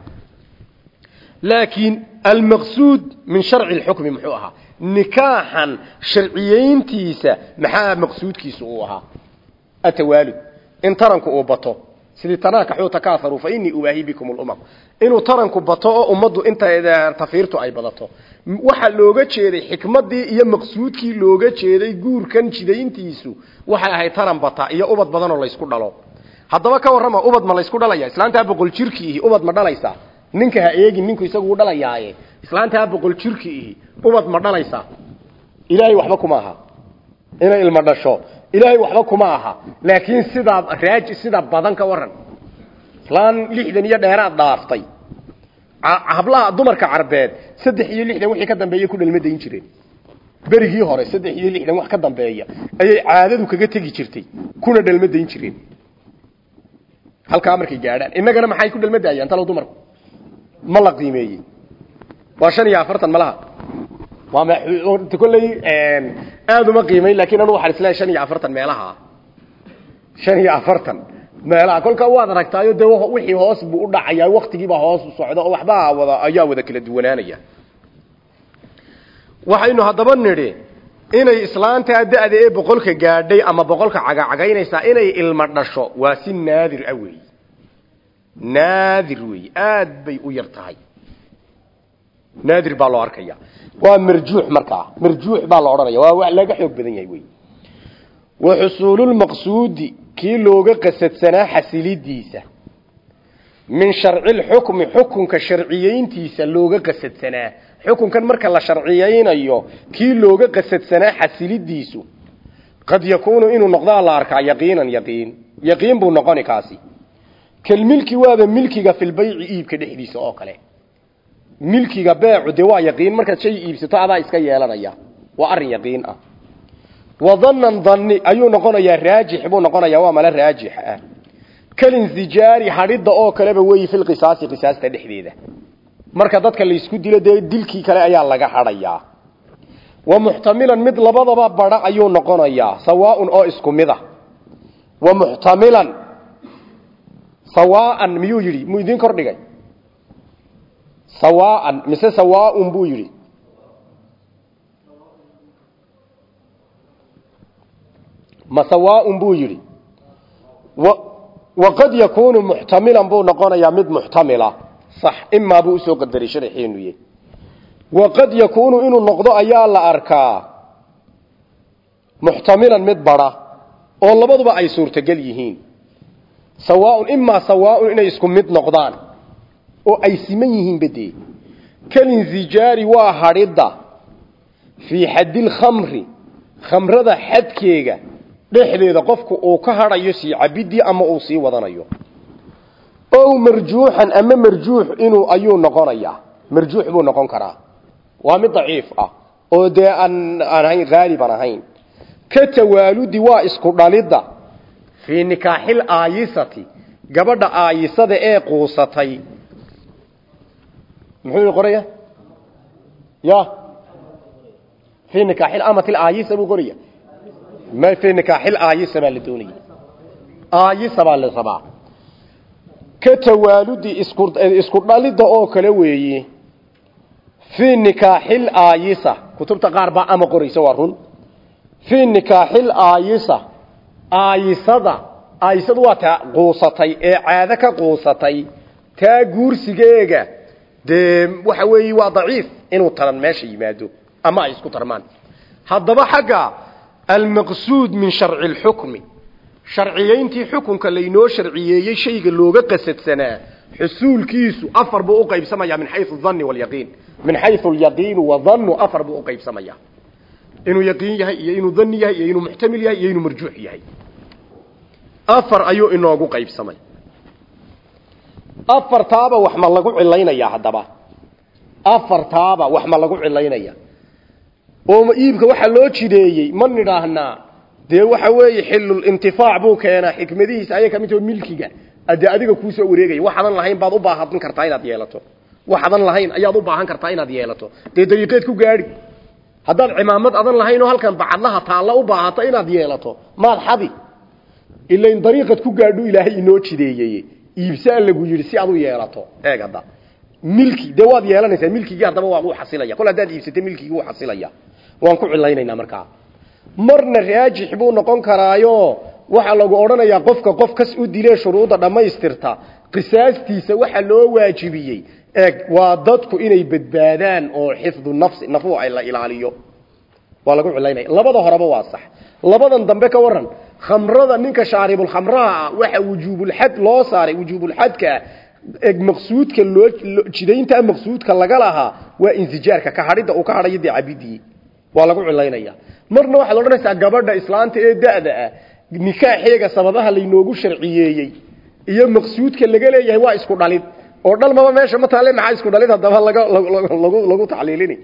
Laakiin almaqsuud min sharci lxukmi muxuu ahaa. Nikaaxan sharciyeyntiisa maxaa maqsuudkiisa uu ahaa atawaalud in taranku uu bato sidii tanaakaxuu takaaharu fa inii ubaahi bikum lumam inuu taranku bato oo ummaddu inta tafiirtu ay badato waxaa looga jeeday xikmadii iyo maqsuudkii looga jeeday guurkan jidayntiisu waxay ahayd taran bata iyo ubad badan oo laysku dhalo haddaba ka warrama ubad ma laysku dhalaya islaantaa boqol jirkiihi ubad ma dhalaysaa ninka ha eegin ninku isagu u dhalayaaye islaantaa boqol jirkiihi ubad ma dhalaysaa ilaahay waxba kuma aha inay ilmo dhasho ilaahay waxba kuma aha. Laakiin sidaa raaji sida badan ka waran. Islaan lixdan iyo dheeraad dhaaftay. Hablaha dumarka carbeed saddex iyo lixdan wixii ka dambeeya ku dhalma dayn jireen. Berigii hore saddex iyo lixdan wax ka dambeeya ayay caadadu kaga tegi jirtay kuna dhalma dayn jireen. Halkaa markay gaadhaan. Innagana maxay ku dhalma daayaan talow dumarku? Ma la qiimeeyey. Waa shan iyo afartan malaha waa kolley aada uma qiimeyn laakiin anu waxaan is leeyahay shan iyo afartan meelaha. Shan iyo afartan meelaha. Kolkaa waad aragtaayo dee wixii hoos buu u dhacayaa waktigiibaa hoos u socda oo waxbaa wada ayaa wada kala duwanaanaya. Waxaynu haddaba nidhi inay islaantaa da-da ee boqolka gaadhay ama boqolka cagacagaynaysaa inay ilmo dhasho waa si naadir ah weey naadir weey aad bay u yar tahay. Naadir baa loo arkaya waa marjuux markaa marjuux baa la odhanaya. Waa wax laga xoog badan yahay wey. Wa xusuululmaqsuudi kii looga qasadsanaa xasilidiisa min sharci lxukmi xukunka sharciyeyntiisa looga qasadsanaa. Xukunkan marka la sharciyeynayo kii looga qasadsanaa xasilidiisu qad yakuunu inuu noqdaa la arkaa yaqiinan yaqiin. Yaqiin buu noqoni kaasi. Kalmilki waaba milkiga filbayci iibka dhexdiisa oo kale milkiga beecu dee waa yaqiin markaad shay iibsato adaa iska yeelanaya. Waa arrin yaqiin ah. Wadannan danni ayuu noqonayaa raajix buu noqonayaa waa mala raajix ah. Kalinsijaari hadhidda oo kaleba weyi filqisaasi qisaasta dhexdeeda. Marka dadka laysku dilo dee dilkii kale ayaa laga hadhayaa. Wa muxtamilan mid labadaba badha ayuu noqonayaa sawaaun oo isku mid ah. Wa muxtamilan sawaaan miyuu yidhi? Muu idiin kordhigay sawaan mise sawaaun buu yidhi. Ma sawaaun buu yidhi. Waqad yakuunu muxtamilan buu noqonayaa mid muxtamila. Sax imaa buu u soo qadaray sharaxeenuye waqad yakuunu inuu noqdo ayaa la arkaa. Muxtamilan mid badha oo labaduba ay suurtogel yihiin. Sawaaun imaa sawaaun inay isku mid noqdaan oo ay siman yihiin bedee kalinsijaari waa hadhidda. Fii xaddilkhamri khamrada xadkeega dhexdeeda qofku uu ka hadhayo sii cabidii ama uu sii wadanayo. Ow marjuuxan ama marjuux inuu ayuu noqonayaa. Marjuux buu noqon karaa. Waa mid daciif ah oo dee aan aan ahayn haaliban ahayn. Ka tawaaludi waa isku dhalidda. Fii nikaaxil aayisati gabadha aayisada ee quusatay muxuu qoraya? Ya. Fii nikaaxil amatil aayisa buu qoraya. Ma fii nikaaxil aayisa la doonaya aayisa baa la rabaa. Ka tawaaludi isku isku dhalidda oo kale weeye fii nikaaxil aayisa kutubta qaar baa ama qoraysa waa run. Fii nikaaxil aayisa aayisada aayisadu waa taa quusatay ee caado ka quusatay taa guursigeega dee waxa weeye waa daciif inuu taran meesha yimaado ama ay isku tarmaan. Haddaba xagga almaqsuud min sharci lxukmi sharciyeyntii xukunka laynoo sharciyeeyey shayga looga qasadsanaa xusuulkiisu afar buu uqaybsamaya min xayu dhanni walyaqiin min xayu alyaqiinu wadannu afar buu uqaybsamaya inuu yaqiin yahay iyo inuu dhanni yahay iyo inuu muxtamil yahay iyo inuu marjuux yahay. Afar ayuu inoogu qaybsamay afartaaba wax ma lagu cilaynayaa haddaba. Afartaaba wax ma lagu cilaynaya. Oo iibka waxaa loo jideeyey ma nidhaahnaa dee waxa weeye xilul intifaac buu keenaa xikmadihiisa ayay ka mid taho milkiga. Dee adiga kuusoo wareegaya waxaadan lahayn baad u baahan kartaa inaad yeelato. Waxaadan lahayn ayaad u baahan kartaa inaad yeelato. Dee dariiqeed ku gaadhi. Haddaad cimaamad adan lahayn oo halkan bacadlaha taalla u baahato inaad yeelato maad xadi. Ilain dariiqad ku gaadhu ilaahay inoo jideeyey iibsaa lagu yidhi si aad u yeelato. Eeg hadda. Milki dee waad yeelanaysaa milkigii haddaba waa uu xasilaya. Kol haddaad iibsatay milkigii wuu xasilaya. Waan ku cilaynaynaa markaa. Marna raajix buu noqon karaayo. Waxaa lagu odhanayaa qofka qof kas u dilee shuruudda dhammaystirta. Qisaastiisa waxa loo waajibiyey. Eeg waa dadku inay badbaadaan oo xifdu nafsi nafu ay la ilaaliyo. Waa lagu cilaynaya labada horeba waa sax. Labadan dambe ka waran khamrada ninka shaaribulkhamraha ah waxa wujuubulxad loo saaray wujuubulxadka eg maqsuudka loo jidaynta maqsuudka laga lahaa waa insijaarka ka hadhidda uu ka hadhayo dee cabidii waa lagu cilaynaya. Marna waxaad odhanaysaa gabadha islaanta ee da'da ah nikaaxeega sababaha laynoogu sharciyeeyey iyo maqsuudka laga leeyahay waa isku dhalid. Oo dhalmaba meesha ma taale maxaa isku dhalid haddaba laga lagu lagu tacliilini.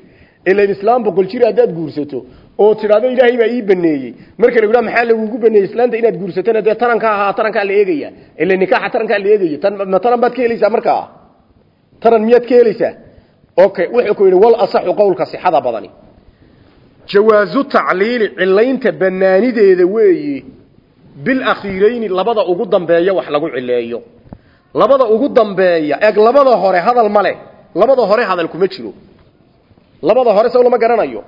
Ilan islaam boqol jir haddaad guursato oo tidhaahdo ilaahay baa ii baneeyey. Marka la yidhaha maxaa lagugu baneeyey? Islaanta inaad guursatona dee taranka ahaa tarankaa la eegaya. Ila nikaaxa tarankaa la eegaya. Tan ma taran baad ka helaysaa taran miyaad ka okay wuxuu ku yidhi wal asaxu qowlka sixada badani. Jawaazu tacliili cilaynta banaanideeda weeyi bilakhiirayni labada ugu dambeeya wax lagu cileeyo labada ugu dambeeya eeg labada hore hadal ma leh. Labada hore hadal kuma jiro. Labada hore saw garanayo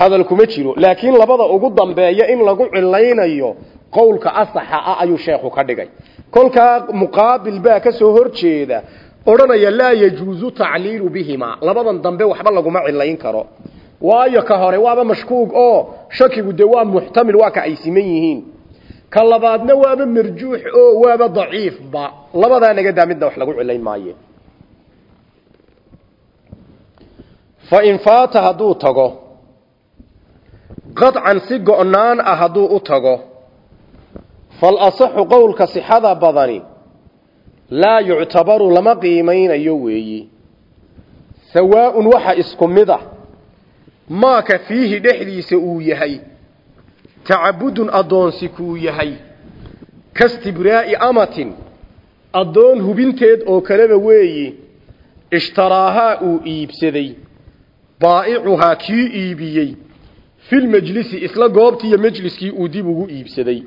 hadal kuma jiro laakiin labada ugu dambeeya in lagu cilaynayo qowlka asaxa ah ayuu sheekhu ka dhigay. Kolkaa muqaabil baa ka soo horjeeda odhanaya laa yajuusu tacliilu bihimaa labadan dambe waxba laguma cilayn karo. Waayo ka hore waaba mashkuug oo shakigu dee waa muxtamil waa ka ay siman yihiin. Ka labaadna waaba marjuux oo waaba daciifba. Labadaa naga daa midna wax lagu cilayn maaye. Fa in faata hadduu tago qadcan si go-naan ah hadduu u tago. Fal asaxu qowlka sixada badani laa yuctabaru lama qiimaynayo weeyi. Sawaaun waxa isku mid ah. Maaka fiihi dhexdiisa uu yahay. Tacabudun addoonsi kuu yahay. Kastibraa'i amatin addoon hubinteed oo kaleba weeyi. Ishtaraahaa uu iibsaday. Baa'icuhaa kii iibiyey filmajlisi isla goobtii iyo majliskii uu dib ugu iibsaday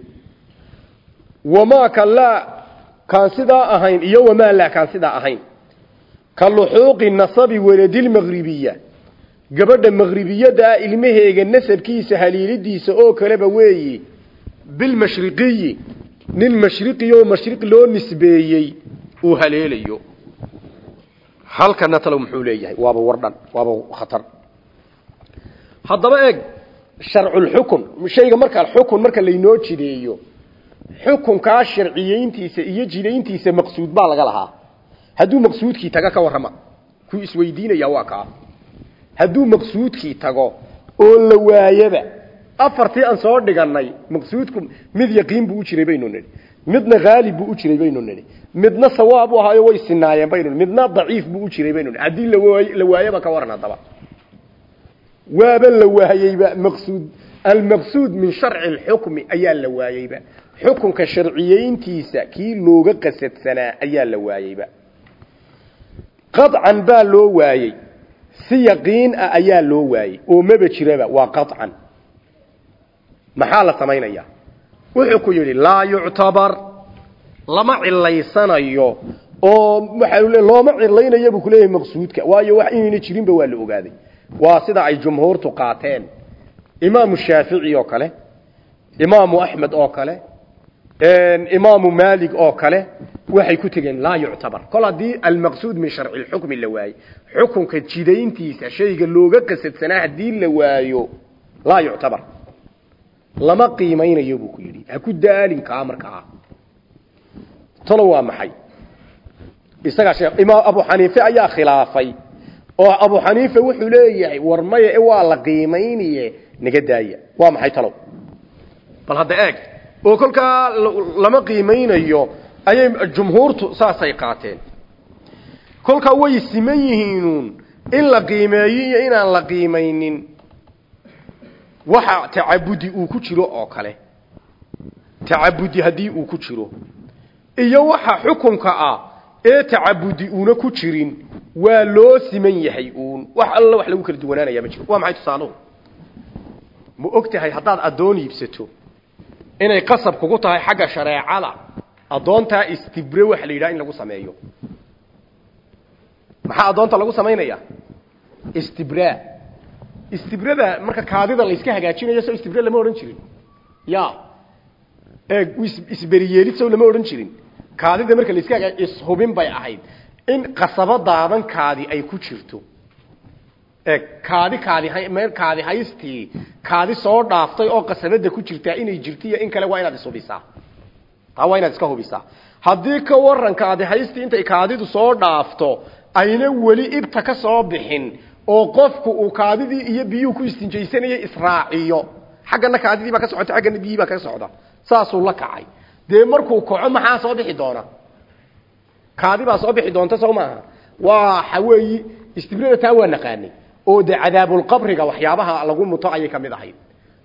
wamaa ka laa kaan sidaa ahayn iyo wamaa laa kaan sidaa ahayn ka luxuuqi nasabi waladilmaqribiya gabadha maqribiyada ilmaheega nasabkiisa haliilidiisa oo kaleba weeyi bilmashriqiyi nin mashriqi oo mashriq loo nisbeeyey uu haleelayo halkana talow muxuu leeyahay waaba wardhan waaba khatar haddaba eeg sharculxukun shayga markaa xukun marka laynoo jideeyo xukunkaa sharciyeyntiisa iyo jidayntiisa maqsuud baa laga lahaa. Hadduu maqsuudkii taga ka warrama kuu isweydiinaya waa kaa. Hadduu maqsuudkii tago oo la waayaba afartii aan soo dhigannay maqsuudku mid yaqiin buu jiray baynu nidhi. Midna haalib buu jiray baynu nidhi. Midna sawaab u ahaayo way sinaayeen baynu midna daciif buu jiray baynu nidhi. La waayaba ka waran haddaba waaba la waayeyba maqsuud almaqsuud min sharci alxukmi ayaa la waayeyba. Xukunka sharciyeyntiisa kii looga qasadsanaa ayaa la waayeyba. Qaطcan baa loo waayey. Si yaqiin ah ayaa loo waayey. Oo maba jiraba waa qaطcan maxaa la samaynaya? Wuxuu ku yidhi laa yuctabar. Lama cilaysanayo oo looma cilaynayo buu kuleeyahay maqsuudka waa sida ay jumhuurtu qaateen. Imaamu shaafici oo kale imaamu axmed oo kale imaamu maalig oo kale waxay ku tegeen laa yuctabar. Kol haddii almaqsuud min sharci lxukmi la waayo xukunka jidayntiisa shayga looga qasadsanaa haddii la waayo laa yuctabar. Lama qiimaynayo buu ku yidhi. Ha ku daalinkaa markaa talo waa maxay? Isagaa abu xaniife ayaa khilaafay oo abu xaniifa wuxuu leeyahay war maya e waa la qiimayniye. Naga daaya. Waa maxay talow? Bal hadda eeg oo kolkaa lama qiimaynayo ayay jumhuurtu saasay qaateen. Kolkaa way siman yihiinuun in la qiimeeyo iyo inaan la qiimaynin. Waxa tacabudi uu ku jiro oo kale. Tacabudi haddii uu ku jiro. Iyo waxa xukunka ah ee tacabudi uuna ku jirin waa loo siman yahay uun. Wax alla wax lagu kala duwanaanaya ma jiro. Waa maxay tusaaluhu ma og haddaad addoon iibsato inay qasab kugu tahay xagga shareecada addoontaa istibre waxa la yidhaha in lagu sameeyo. Maxaa addoonta lagu samaynaya istibra istibrada marka kaadida la iska hagaajinayo so istibre lama odhan jirin. Ya. Eeg isberiyeelid sow lama odhan jirin. Kaadida marka la iska hagaa ishubin bay ahayd in qasabadaadan kaadi ay ku jirto. Eeg kaadi kaadi meel kaadi haystii kaadi soo dhaaftay oo qasabada ku jirtaa inay jirto iyo in kale waa inaad ishubisaa taa waa inaad iska hubisaa. Haddii ka waran kaadi haystii intay kaadidu soo dhaafto ayna weli ibta ka soo bixin oo qofku uu kaadidii iyo biyuhu ku istinjaysanayay israaciyo xaggana kaadidii baa ka socota xaggana biyihii baa ka socda saasuu la kacay. Dee markuu kaco maxaa soo bixi doona kaadi baa soo bixi doonta soo maaha. Waxa weeyi istibrada taa waa naqaanay. Oo de cadaabulqabriga waxyaabaha lagu muto ayay ka mid ahayd.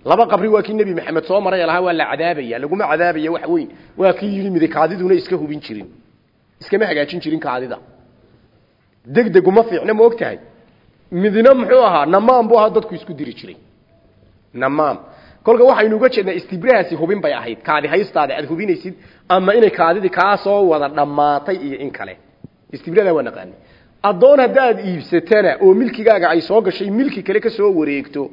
Laba qabri waa kii nebi maxamed soo maray lahaa waa la cadaabaya laguma cadaabaya wax weyn. Waa kii yidhi miday kaadiduna iska hubin jirin iskama hagaajin jirin kaadida. Degdeguma fiicna ma og midna muxuu ahaa namaam buu dadku isku diri jiray. Namaam kolka waxaynu uga jeednaa istibrahaasi hubin bay ahayd. Kaadi haystaada aad hubinaysid ama inay kaadidii kaa soo wada dhammaatay iyo in kale. Istibrada waa naqaani. Addoon haddaad iibsatana oo milkigaaga ay soo gashay milki kale ka soo wareegto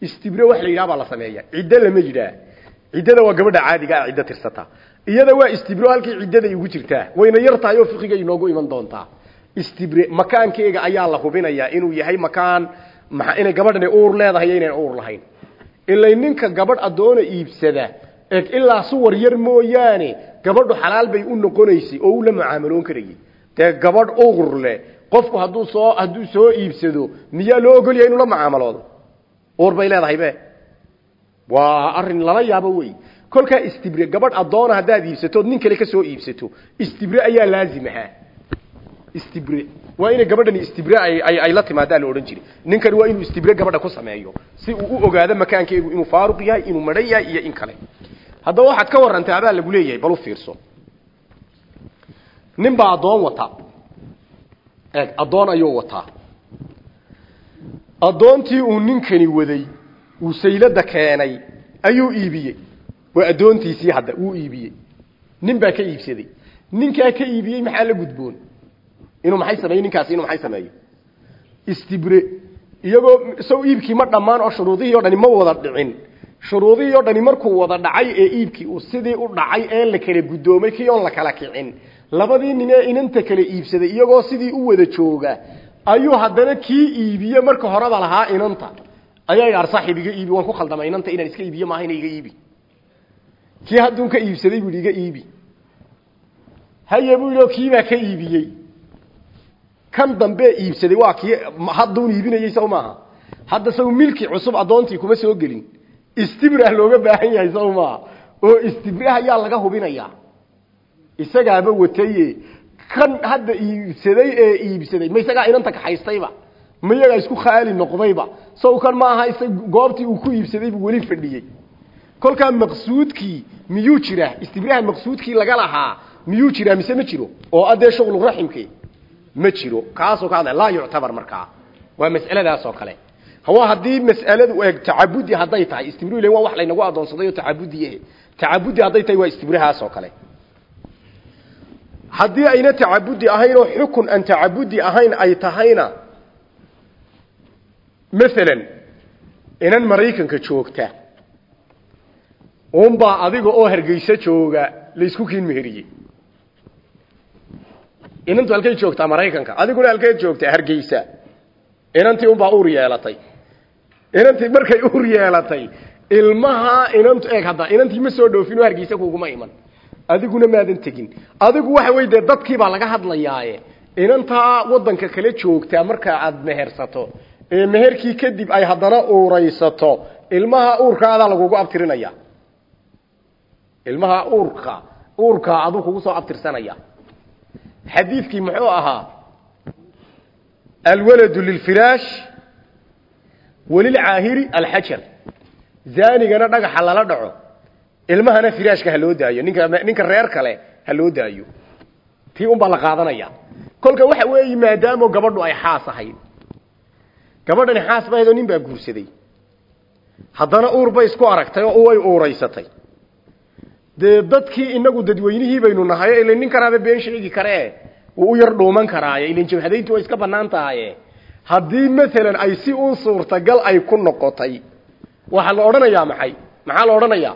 istibre wax la yidhaha baa la sameeya ciddo lama yidhaah. Ciddada waa gabadha caadiga ah ciddo tirsata. Iyada waa istibro halkii ciddaday ugu jirtaa. Wayna yar tahay oo fiqiga inoogu iman doontaa. Istibre makaankeega ayaa la hubinayaa inuu yahay makaan. Maa inay gabadhani uur leedahay inayn uur lahayn ilay ninka gabadh addoona iibsada eg ilaa suwar yar mooyaane gabadhu xalaal bay u noqonaysay oo u la mucaamaloon karayay. Dee gabadh uur leh qofku hadduu soo hadduu soo iibsado miyaa loo ogolyahay inuu la mucaamaloodo uur bay leedahay be. Waa arrin lala yaabo wey. Kolkaa istibre gabadh addoona haddaad iibsatood nin kale ka soo iibsato istibre ayaa laazimahaa istibre waa inay gabadhani istibre ay la timaadaa la odhan jiray. Ninkani waa inuu istibre gabadha ku sameeyo si uu u ogaado makaankeegu inuu faaruq yahay inuu madhan yahay iyo in kale. Haddaba waxaad ka warrantay abaa lagu leeyahay bal u fiirso. Nin baa addoon wataa eeg addoon ayuu wataa. Addoontii uu ninkani waday uu saylada keenay ayuu iibiyey. Waa addoontiisii hadda wuu iibiyey. Nin baa ka iibsaday. Ninkaa ka iibiyey maxaa la gudboon inuu maxay sameeyo ninkaasi inuu maxay sameeyo istibre. Iyagoo sow iibkii ma dhammaan oo shuruudihii o dhani ma wada dhicin. Shuruudihii o dhani markuu wada dhacay ee iibkii uu sidii u dhacay ee la kala guddoomay kii oon la kala kicin. Labadii nin ee inanta kala iibsaday iyagoo sidii u wada jooga ayuu haddana kii iibiye marka horeba lahaa inanta. Ayaa idhaar saaxiib iga iibi waan ku khaldamay inanta inaan iska iibiye maaha iga iibi. Kii hadduun ka iibsaday buu iga iibi. Haye buu yidhi oo kiibaa ka iibiyey kan dambe iibsaday waa kii hadduun iibinayey saw maaha. Hadda saw milki cusub addoontii kuma soo gelin. Istibrah looga baahan yahay saw oo istibrah ayaa laga hubinayaa isagaaba wataye kan hadda iibsaday ee iibsaday ma isagaa inanta kaxaystayba ma iyagaa isku khaali noqdayba? Saw kan maaha goobtii uu ku iibsaday buu weli fadhiyey. Kolkaa maqsuudkii miyuu jiraa? Istibraha maqsuudkii laga lahaa miyuu jiraa mise ma jiro? Oo adee shuqlu raximkii ma jiro kaasoo ka hadlay laa yuctabar markaa. Waa mas'aladaas oo kale. Hawa haddii mas'aladu eeg tacabudi hadday tahay istibru ile waa wax laynagu adoonsaday oo tacabudi eh. Tacabudi hadday tahay waa istibrahaas oo kale. Haddii ayna tacabudi ahayn oo xukun aan tacabudi ahayn ay tahayna maalan inan maraykanka joogta unbaa adiga oo hargeysa jooga laysku kiin meheriyey inantu halkay joogtaa maraykanka. Adiguna halkeed joogtaa hargeysa. Inantii unbaa uur yeelatay. Inantii markay uur yeelatay ilmaha inantu eeg hadda inantii ma soo dhoofin oo hargeysa kuguma iman. Adiguna maadan tegin. Adigu waxa wey dee dadkiibaa laga hadlayaaye inantaa waddanka kala joogtaa marka aad mehersato. Ee meherkii kadib ay haddana uuraysato. Ilmaha uurkaadaa lagugu abtirinaya. Ilmaha uurka uurkaa aduu kugu soo abtirsanaya xadiidkii muxuu ahaa alwaladu lilfiraash walilcaahiri alxajar. Zaanigana dhagaxa lala dhaco ilmahana firaashka ha loo daayo ninka reer kale ha loo daayo. Tii un baa la qaadanaya. Kolka waxa weeye maadaamo gabadhu ay xaas ahayd. Gabadhani xaas bahayd oo nin baa guursaday. Haddana uur bay isku aragtay oo way uuraysatay dee dadkii inagu dadweynihii baynu nahay ila ninkanaaba been sheegi karee wuu u yar dhuuman karaaye. Ilan jabhadayntu way iska bannaan tahaye haddii maalan ay si uun suurtagal ay ku noqotay waxaa la odhanayaa maxay? Maxaa la odhanayaa?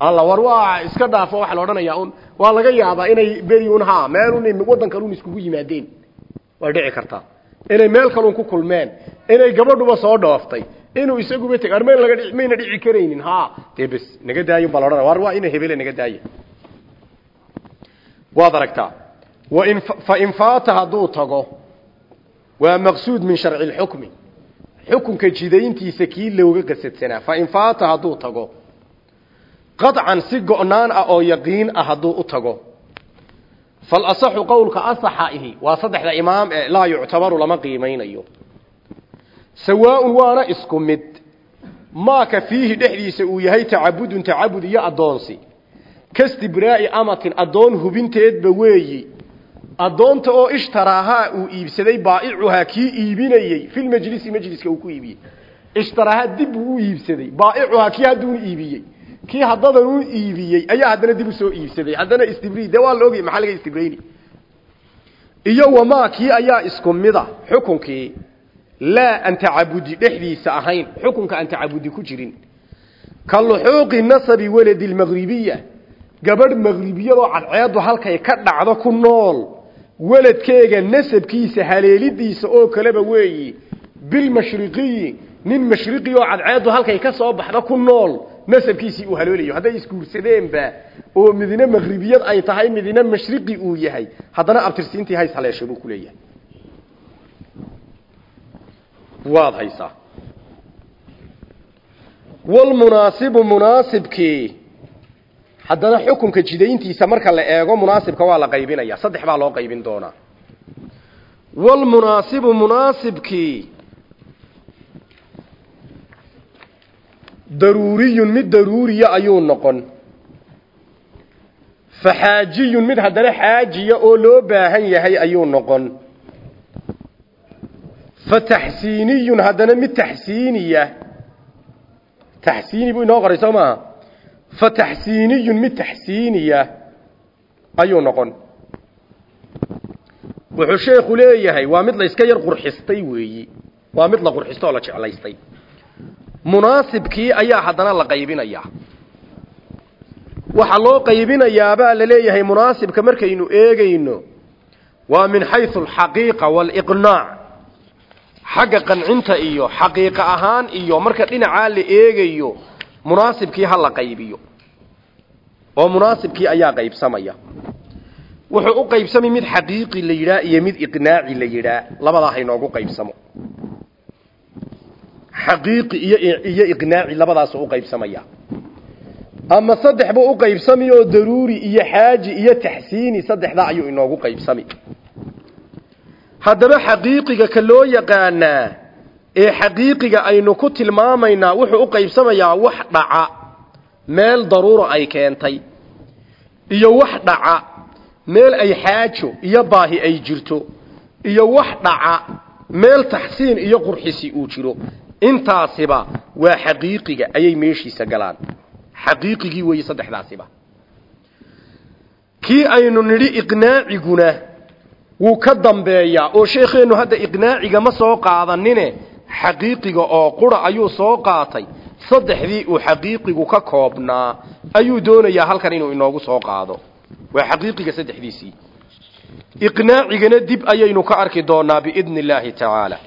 Alla war waa iska dhaafo waxaa la odhanayaa un waa laga yaabaa inay beri un ha meelun waddan kalun iskugu yimaadeen. Way dhici kartaa. Inay meel kalun ku kulmeen. Inay gabadhuba soo dhooftay inuu isaguba teg armayn laga dhici mayna dhici karaynin. Ha dee naga daayo odhanaya war waa ina hebele naga daaya waad aragtaa wain fain faata hadduu tago waa maqsuud min sharci lxukmi xukunka jidayntiisa kii looga qasadsanaa fain faata hadduu tago qaطcan si go'naan ah oo yaqiin ah hadduu u tago. Falasaxu qowlka asaxa ihi waa saddexda imaam ee laa yuctabaru lama qiimaynayo sawaaun waana isku mid. Maaka fiihi dhexdiisa uu yahay tacabudun tacabud iyo addoonsi. Kastibraa'i amatin addoon hubinteedba weeyi. Addoonta oo ishtaraahaa uu iibsaday baa'icuhaa kii iibinayey. Filmajlisi majliska uu ku iibiyey ishtaraahaa dib uu u iibsaday. Baa'icuhaa kii hadduuna iibiyey. Kii haddadan u iibiyey ayaa haddana dib u soo iibsaday. Haddana istibri dee waa iyo wamaa kii ayaa isku mida xukunkii laa an tacabudi dhexdiisa ahayn xukunka aan tacabudi ku jirin. Ka luxuuqi nasabi waladi lmagribiya gabadh magribiyadoo cadceedu halkay ka dhacdo ku nool weladkeega nasabkiisa haleelidiisa oo kaleba weeyi bilmashriqiyi nin mashriqi oo cadceedu halkay ka soo baxdo ku nool nasabkiisii uu haloolayo hadday isguursadeenba oo midina magribiyad ay tahay midina mashriqi uu yahay haddana abtirsiintii hays haleesho buu ku leeyahay waad haysaa. Walmunaasibu munaasibkii haddana xukunka jidayntiisa marka la eego munaasibka waa la qaybinaya. Saddex baa loo qaybin doonaa. Walmunaasibu munaasibkii daruuriyun mid daruuriya ayuu noqon. Faxaajiyun mid haddana xaajiya oo loo baahan yahay ayuu noqon fataxsiiniyun haddana mid taxsiiniya taxsiini buu inoo qoray soo maaha. Fataxsiiniyun mid taxsiiniya ayuu noqon. Wuxuu sheekhu leeyahay waa mid la iska yar qurxistay weeyi. Waa mid la qurxisto oo la jeclaystay. Munaasibkii ayaa haddana la qaybinayaa. Waxaa loo qaybinayaabaa la leeyahay munaasibka markaynu eegayno waa min xaysu alxaqiiqa waaliqnaac xagga qancinta iyo xaqiiqa ahaan iyo marka dhinacaa la eegayo munaasibkii ha la qaybiyo. Oo munaasibkii ayaa qaybsamaya. Wuxuu u qaybsamay mid xaqiiqi la yidhaa iyo mid iqnaaci la yidhaa. Labadaa haynoogu qaybsamo. Xaqiiqi iyo iyo iqnaaci labadaasu u qaybsamaya. Ama saddex buu u qaybsami oo daruuri iyo xaaji iyo taxsiini saddexdaa ayuu inoogu qaybsami haddaba xaqiiqiga ka loo yaqaanaa ee xaqiiqiga aynu ku tilmaamaynaa wuxuu u qaybsamayaa wax dhaca meel daruura ay keentay iyo wax dhaca meel ay xaajo iyo baahi ay jirto iyo wax dhaca meel taxsiin iyo qurxisi uu jiro. Intaasiba waa xaqiiqiga ayay meeshiisa galaan. Xaqiiqigii weeye saddexdaasiba. Kii aynu nidhi iqnaaciguna wuu ka dambeeyaa oo sheekheennu hadda iqnaaciga ma soo qaadanine xaqiiqiga oo qura ayuu soo qaatay. Saddexdii uu xaqiiqigu ka koobnaa ayuu doonayaa halkan inuu inoogu soo qaado. Waa xaqiiqiga saddexdiisii. Iqnaacigana dib ayaynu ka arki doonaa biidni illaahi tacaala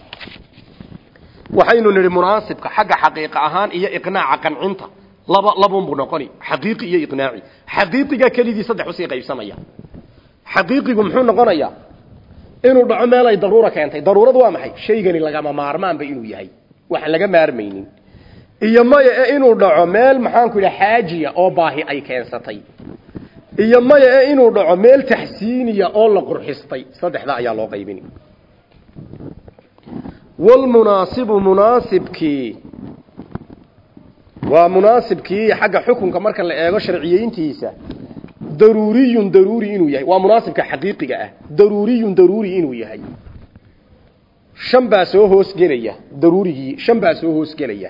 waxaynu nidhi munaasibka xagga xaqiiqa ahaan iyo iqnaaca qancinta laba labunbuu noqoni xaqiiqi iyo iqnaaci xaqiiqiga keligii saddex u sii qaybsamaya. Xaqiiqigu muxuu noqonayaa inuu dhaco meel ay daruura keentay. Daruuradu waa maxay? Shaygani lagama maarmaanba inuu yahay. Waxaan laga maarmaynin. Iyo maya ee inuu dhaco meel maxaanku yidhaha xaajiya oo baahi ay keensatay. Iyo maya ee inuu dhaco meel taxsiiniya oo la qurxistay. Saddexdaa ayaa loo qaybini. Walmunaasibu munaasibkii waa munaasibkii xagga xukunka marka la eego sharciyeyntiisa daruuriyun daruuri inuu yahay. Waa munaasibka xaqiiqiga ah. Daruuriyun daruuri inuu yahay. Shan baa soo hoosgelaya daruurigii shan baa soo hoosgelaya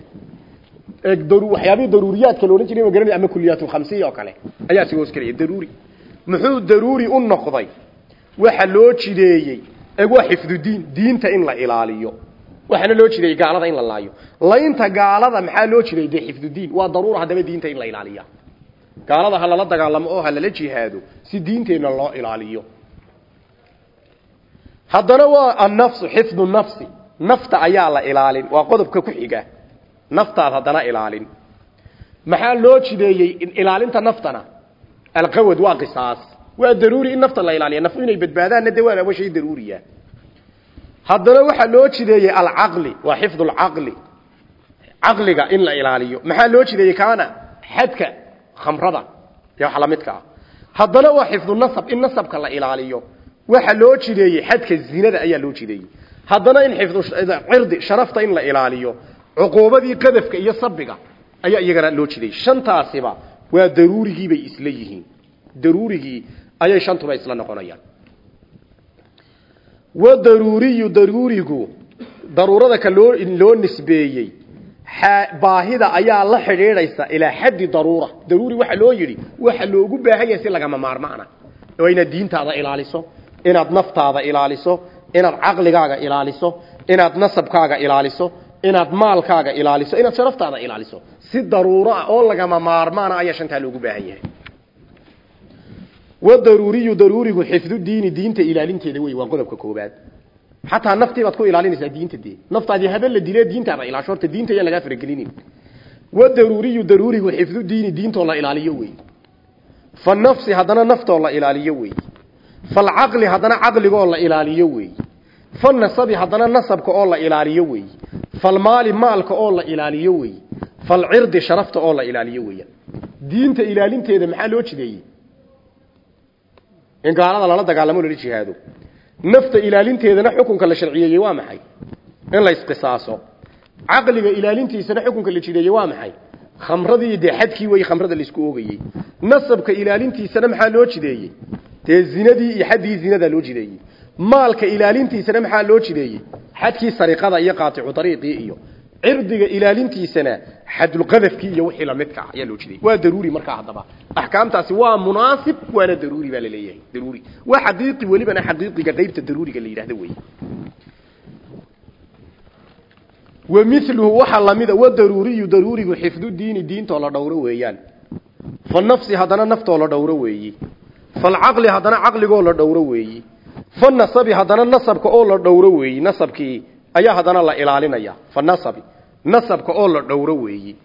waxyaabihii daruuriyaadka loodhan jiray ma garanay ama kuliyaatulkhamsiya oo kale. Ayaa soo hoosgelaya daruuri. Muxuu daruuri u noqday? Waxa loo jideeyey. Waa xifdudiin diinta in la ilaaliyo. Waxaana loo jideeyey gaalada in la laayo. Laynta gaalada maxaa loo jideeyey? Dee xifdudiin waa daruura haddaba diinta in la ilaaliya gaalada ha lala dagaalamo oo ha lala jihaado si diinteenna loo ilaaliyo. Haddana waa annafsu xifdu nafsi. Nafta ayaa la ilaalin waa qodobka ku xiga. Naftaad haddana ilaalin. Maxaa loo jideeyey ilaalinta naftana? Alqawad waa qisaas. Waa daruuri in nafta la ilaaliya naftu inay badbaadaanna de waa shay daruuriya. Haddana waxaa loo jideeyey alcaqli waa xifdu lcaqli caqliga in la ilaaliyo. Maxaa loo jideeyey kaana? Xadka khamrada iyo wax lamidka ah. Haddana waa xifdu nasab in nasabka la ilaaliyo. Waxa loo jideeyey xadka zinada ayaa loo jideeyey. Haddana in xifdu cirdi sharafta in la ilaaliyo cuquubadii qadafka iyo sabiga ayaa iyagana loo jideeyey. Shantaasiba waa daruurigii bay isla yihiin. Daruurigii ayay shantuba isla noqonayaan. Wa daruuriyu daruurigu daruurada ka loo loo nisbeeyey baahida ayaa la xidhiidhaysa ilaa xaddi daruura. Daruuri waxa loo yidhi waxa loogu baahan yahay si lagama maarmaana. Waa inaad diintaada ilaaliso inaad naftaada ilaaliso inaad caqligaaga ilaaliso inaad nasabkaaga ilaaliso inaad maalkaaga ilaaliso inaad sharaftaada ilaaliso. Si daruuro ah oo lagama maarmaana ayaa shantaa loogu baahan yahay. Wa daruuriyu daruurigu xifdu diini diinta ilaalinteeda wey waa qodobka koobaad xataa naftii baad ku ilaalinaysaa diinta dee. Naftaadii haben la dile diintaada ilaasho horta diinta ayaan lagaa faragelinin. Wa daruuriyu daruurigu xifdu diini diintoo la ilaaliyo wey fa nafsi haddana naftoo la ilaaliyo wey falcaqli haddana caqligoo la ilaaliyo wey fa nasabi haddana nasabka oo la ilaaliyo wey falmaali maalka oo la ilaaliyo wey falcirdi sharafta oo la ilaaliyo weya diinta ilaalinteeda maxaa loo jideeyey? In gaalada lala dagaalamo lala jihaado nafta ilaalinteedana xukunka la sharciyeeyey waa maxay? In la isqisaaso caqliga ilaalintiisana xukunka la jideeyey waa maxay? Khamradii dee xadkii wey khamrada la isku oogayey. Nasabka ilaalintiisana maxaa loo jideeyey? Dee zinadii iyo xaddii zinadaa loo jideeyey. Maalka ilaalintiisana maxaa loo jideeyey? Xadkii sariqada iyo qaaticu dariiqii iyo cirdiga ilaalintiisana xadulqadafkii iyo wixii lamidka ah ayaa loo jideeyey waa daruuri markaa haddaba. Axkaamtaasi waa munaasib waana daruuri baa la leeyahay daruuri. Waa xaqiiqi welibana xaqiiqiga qaybta daruuriga la yidhahdo wey wa miluhu waxaa lamida wa daruuriyu daruurigu xifdu diintoo la dhowro weeyaan. Fa nafsi haddana naftoo la dhowro weeyi. Falcaqli haddana caqligoo la dhowro weeyi. Fa nasabi haddana nasabka oo la dhowro weeyi nasabkii ayaa haddana la ilaalinaya. Fa nasabi nasabka oo la dhowro weeyi.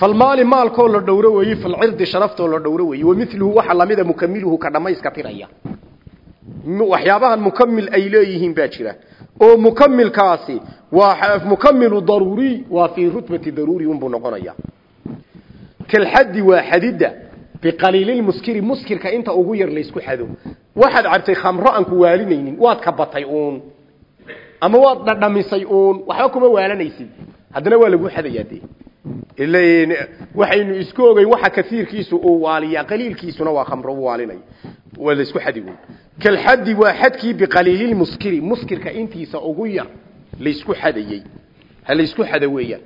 Falmaali maalkoo la dhowro weeyi falcirdi sharaftoo la dhowro weeyi wa miluhu waxaa lamida mukamiluhu ka dhammayska tiraya. Waxyaabahan mukamil ay leeyihiin baa jira. Oo mukamilkaasi waa mukamilu daruuri waa fii rutbati daruuri unbuu noqonaya kalxaddi waa xadida biqaliililmuskiri muskirka inta ugu yar laysku xado. Waxaad cabtay khamro aan ku waalinaynin waad ka batay uun ama waad dhadhamisay uun waxba kuma waalanaysid. Haddana waa lagu xadayaa dee. Waxaynu isku ogeyn waxa kasiirkiisu uu waaliyaa qaliilkiisuna waa khamro u waalinay. Waa laysku xadi uun kalxaddi waa xadkii biqaliililmuskiri muskirka intiisa ugu yar laysku xadayey ha laysku xado weeyaan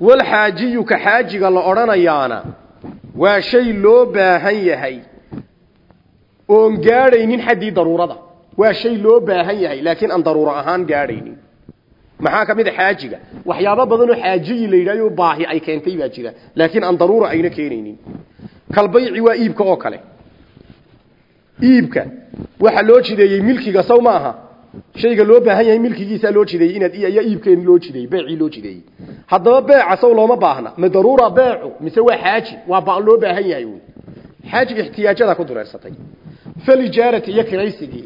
walxaajiyu ka xaajiga la odhanayaana waa shay loo baahan yahay oon gaadhaynin xaddii daruurada waa shay loo baahan yahay laakiin aan daruuro ahaan gaadhaynin. Maxaa ka mid a xaajiga? Waxyaabo badanoo xaajiyi la baahi ay keentay baa jira. Laakiin aan daruura ayna keenaynin. Kalbayci waa iibka oo kale. Iibka. Waxa loo jideeyey milkiga saw ma aha. Shayga loo baahan yahay milkigiisaa loo jideeyey. Inaad ayaa iibkeen loo jideeyey beecii loo jideeyey. Haddaba beeca saw looma baahna. Ma daruura beecu mise waa xaaji? Waa loo baahan yahay wy xaaji ixtiyaajada ku dureersatay falijaarati iyo kiraysigii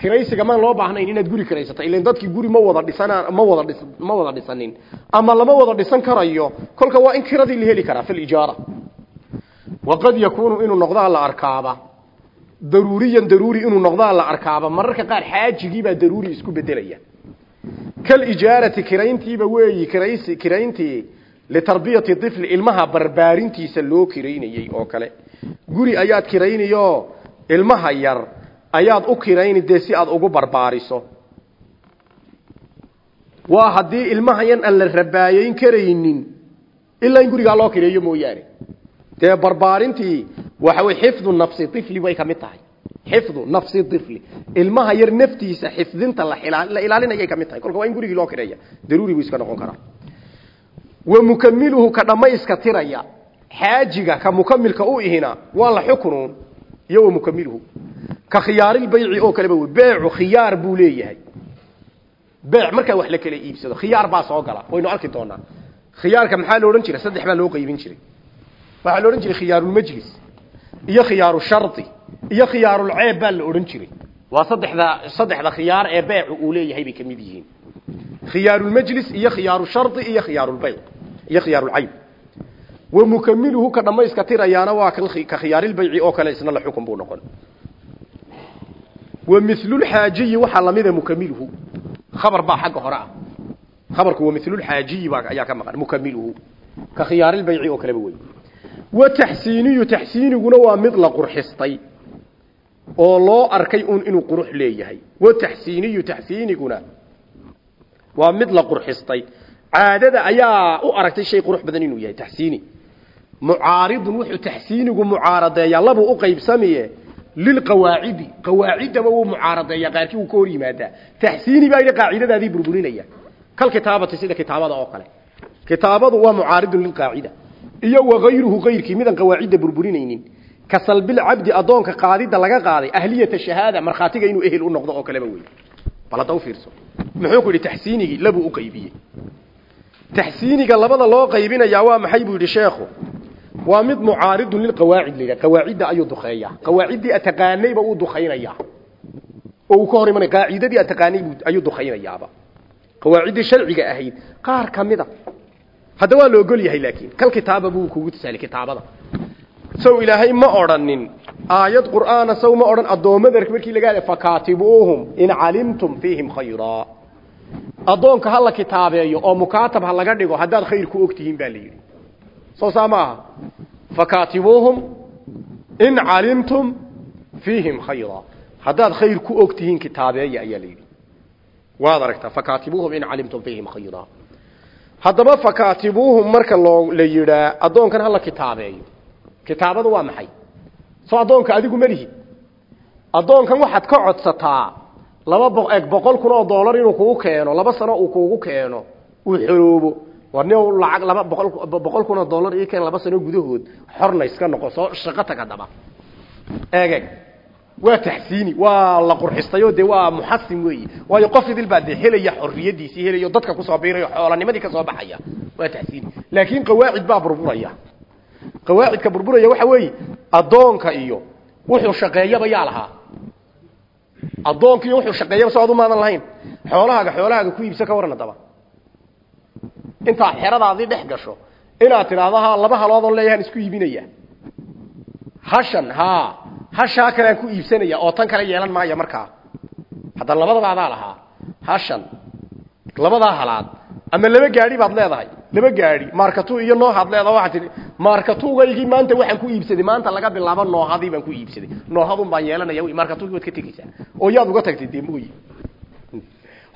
kiraysiga maan loo baahnayn inaad guri kiraysato ilan dadkii guri ma wada dhisan ma wada dhis ma wada dhisanin. Ama lama wada dhisan karayo kolka waa in kiradii la heli karaa falijaara waqad yakuunu inuu noqdaa la arkaaba. Daruuriyan daruuri inuu noqdaa la arkaaba. Mararka qaar xaajigiibaa daruuri isku bedelaya kalijaarati kirayntiiba weeyi kiraysi kirayntii litarbiyati ifli ilmaha barbaarintiisa loo kiraynayey oo kale. Guri ayaad kiraynayo ilmaha yar ayaad u kirayni dee si aad ugu barbaariso. Waa haddii ilmahayan aan la rabaayeyn karaynin ilaa in gurigaa loo kireeyo mooyaane. Dee barbaarintii waxa wey xifdu nafsi ifli way ka mid tahay. Xifdu nafsi ifli ilmaha yar naftiisa xifdinta la ilaalinayay ka mid tahay. Kolka waa in gurigii loo kireeya daruuri buu iska noqon karaa. Wa mukamiluhu ka dhammayska tiraya. Xaajiga ka mukamilka u ihina waa la xuknuun iyo wa mukamiluhu ka khiyaarilbayci oo kaleba wey beecu khiyaar buu leeyahay. Beec markaa wax la kala iibsado khiyaar baa soo gala. Waynu arki doonaa. Khiyaarka maxaa la odhan jiray? Saddex baa loo qaybin jiray. Waxaa la odhan jiray khiyaarulmajlis iyo khiyaaru shardi iyo khiyaarulceeb baa la odhan jiray. Waa saddexda saddexda khiyaar ee beecu uu leeyahay bay ka mid yihiin. Khiyaarulmajlis iyo khiyaaru shardi iyo khiyaarulbayc iyo khiyaarulcayb wa mukamiluhu ka dhammayska tirayaana waa ka khiyaarilbayci oo kale isna la xukun buu noqon wa milulxaajiyi waxaa lamida mukamiluhu. Khabar baa xagga hore ah. Khabarku wa milulxaajiyi baa ayaa ka maqan mukamiluhu. Ka khiyaarilbayci oo kaleba wey wa taxsiiniyu taxsiiniguna waa mid la qurxistay oo loo arkay un inuu qurux leeyahay. Wa taxsiiniyu taxsiiniguna waa mid la qurxistay. Caadada ayaa u aragtay shay qurux badan inuu yahay taxsiini mucaaridun wuxuu taxsiinigu mucaaradeeyaa labuu u qaybsamiye lilqawaacidi qawaaciddaba wuu mucaaradeeyaa qaarkii uu ka hor yimaadaa taxsiini baa yidhi qaacidadaadii burburinaya kal kitaabati sida kitaabada oo kale kitaabadu waa mucaaridun lilqaacida iyo wakayruhu kayrkii midaan qawaacidda burburinaynin ka salbilcabdi addoonka qaadidda laga qaaday ahliyata shahaada markhaatiga inuu ehel u noqdo oo kaleba wey bal hadda u fiirso muxuu ku yidhi taxsiinigii labuu u qaybiyey waa mid mucaaridun lilqawaacid la yidhaha qawaacidda ayuu dukeeyaa qawaaciddii ataqaanayba uu dukaynaya oo uu ka hor imanay qaacidadii ataqaanay ayuu dukaynayaaba qawaaciddii sharciga ahayd qaar ka mida. Hadda waa la ogol yahay laakiin. Kal kitaaba buu kugu tusaalay kitaabada. Sow ilaahay ma odhanin aayad qur'aana sow ma odhan. Addoommada markii laga hadlay fakaatibuuhum in calimtum fiihim khayraa addoonka ha la kitaabeeyo oo mukaatab ha laga dhigo haddaad khayr ku ogtihiin baa la yidhi soo saa ma aha fakaatibuuhum in calimtum fiihim khayraa haddaad khayr ku ogtihiin kitaabeeya ayaa la yidhi waad aragtaa fakaatibuuhum in calimtum fiihim khayraa haddaba fakaatibuuhum marka loo la yidhaa addoonkan ha la kitaabeeyo kitaabadu waa maxay soo addoonka adigu ma lihid addoonkan waxaad ka codsataa laba bo eg boqol kun oo dollar inuu kugu keeno laba sano uu kugu keeno war nin lacag laba boqol kun oo dollar ii keen laba sano gudahood. Xorna iska noqo soo shaqo tag haddaba eegeg waa taxsiini waa la qurxistayo dee waa muxasin weeyi. Waayo qof idil dee helaya xorriyadiisii helayo dadka ku soo biirayo xoolanimadii ka soo baxaya. Waa taxsiini. Laakiin qawaacid baa burburaya. Qawaacidka burburaya waxa weeye addoonka iyo wuxuu shaqeeyaba yaa lahaa. Addoonka iyo wuxuu shaqeeyaba soo adu maadan lahayn. Xoolahaaga xoolahaaga ku iibsa ka waran haddaba intaad xeradaadii dhex gasho inaad tidhaahdo ha laba haloodon leeyahaan isku iibinaya. Hashan haa hashaa kalean ku iibsanaya oo tan kale yeelan maaya markaa. Haddana labadaba adaa lahaa hashan labadaa halaad ama laba gaadhi baad leedahay laba gaadhi maarkatu iyo noohaad leedaha waxaad tihi maarkatuugaygii maanta waxaan ku iibsaday maanta laga bilaabo noohadii baan ku iibsaday. Noohadun baan yeelanaya wy maarkatuugii waad ka tegeysaa. Oo yaad uga tagtay dee mooye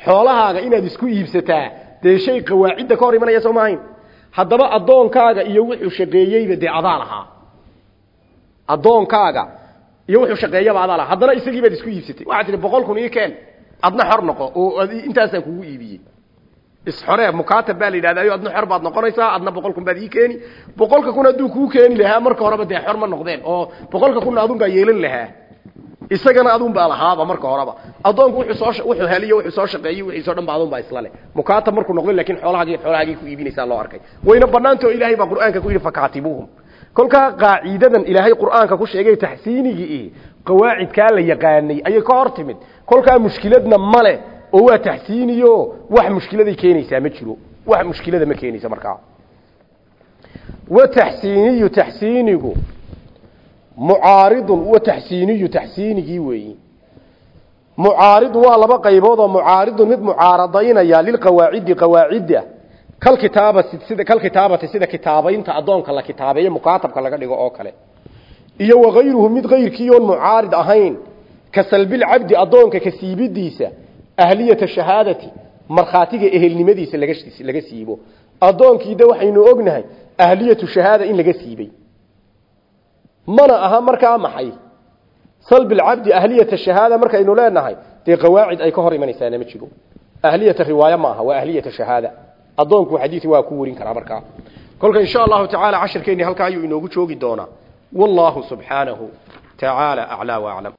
xoolahaaga inaad isku iibsataa dee shay qawaacidda ka hor imanaya soo maahayn. Haddaba addoonkaaga iyo wuxuu shaqeeyeyba dee adaa lahaa. Addoonkaaga iyo wuxuu shaqeeyaba adaa lahaa. Haddana isagii baad isku iibsatay. Waxaad tihi boqol kun ii keen adna xor noqo oo intaasaan kugu iibiyey isxoree mukaatab baa la adna xor baad noqonaysaa adna boqol kun baad ii keeni. Boqolka kun hadduu kuu keeni lahaa marka horeba dee xor ma noqdeen oo boqolka kunna adun baa yeelan lahaa isagana adun baa lahaaba marka horeba. Addoonku wuxuu soo wuxuu heliyo wuxuu soo shaqeeyey wixiisoo dhan ba adun baa isla leh. Mukaatab markuu noqday laakiin xoolahaagii xoolahaagii ku iibinaysaa loo arkay. Wayna banaanta ilaahay baa qur'aanka ku yidhi fakaatibuuhum. Kolkaa qaacidadan ilaahay qur'aanka ku sheegay taxsiinigii qawaacidkaa la yaqaanay ayay ka hor timid. Kolkaa mushkiladna male oo waa taxsiiniyo wax mushkiladay keenaysaa ma jiro. Wax mushkilada ma keenaysa markaa. Wa taxsiiniyu taxsiinigu mucaaridun wa taxsiiniyu taxsiinigii weeyi. Mucaaridun waa laba qaybood oo mucaaridun mid mucaaradaynaya lilqawaacidi qawaacidda kalkitaabati sida kalkitaabati sida kitaabaynta addoonka la kitaabeeyo mukaatabka laga dhigo oo iyo wakayruhu mid kayrkii oon mucaarid ahayn ka salbilcabdi addoonka ka siibidiisa ahliyata shahaadati markhaatiga ehelnimadiisa laga siibo. Addoonkiida waxaynu ognahay ahliyatu shahaada in laga siibay mana aha markaa maxay? Salbilcabdi ahliyata shahaada markaynu leenahay dee qawaacid ay ka hor imanaysaana ma jiro ahliyata riwaaya ma aha waa ahliyata shahaada. Addoonku xadiisi waa ku warin karaa markaa. Kolka insha allahu tacaala cashirkeenni halkaa ayuu inoogu joogi doonaa. Wallahu subxaanahu tacaala aclaa waaclam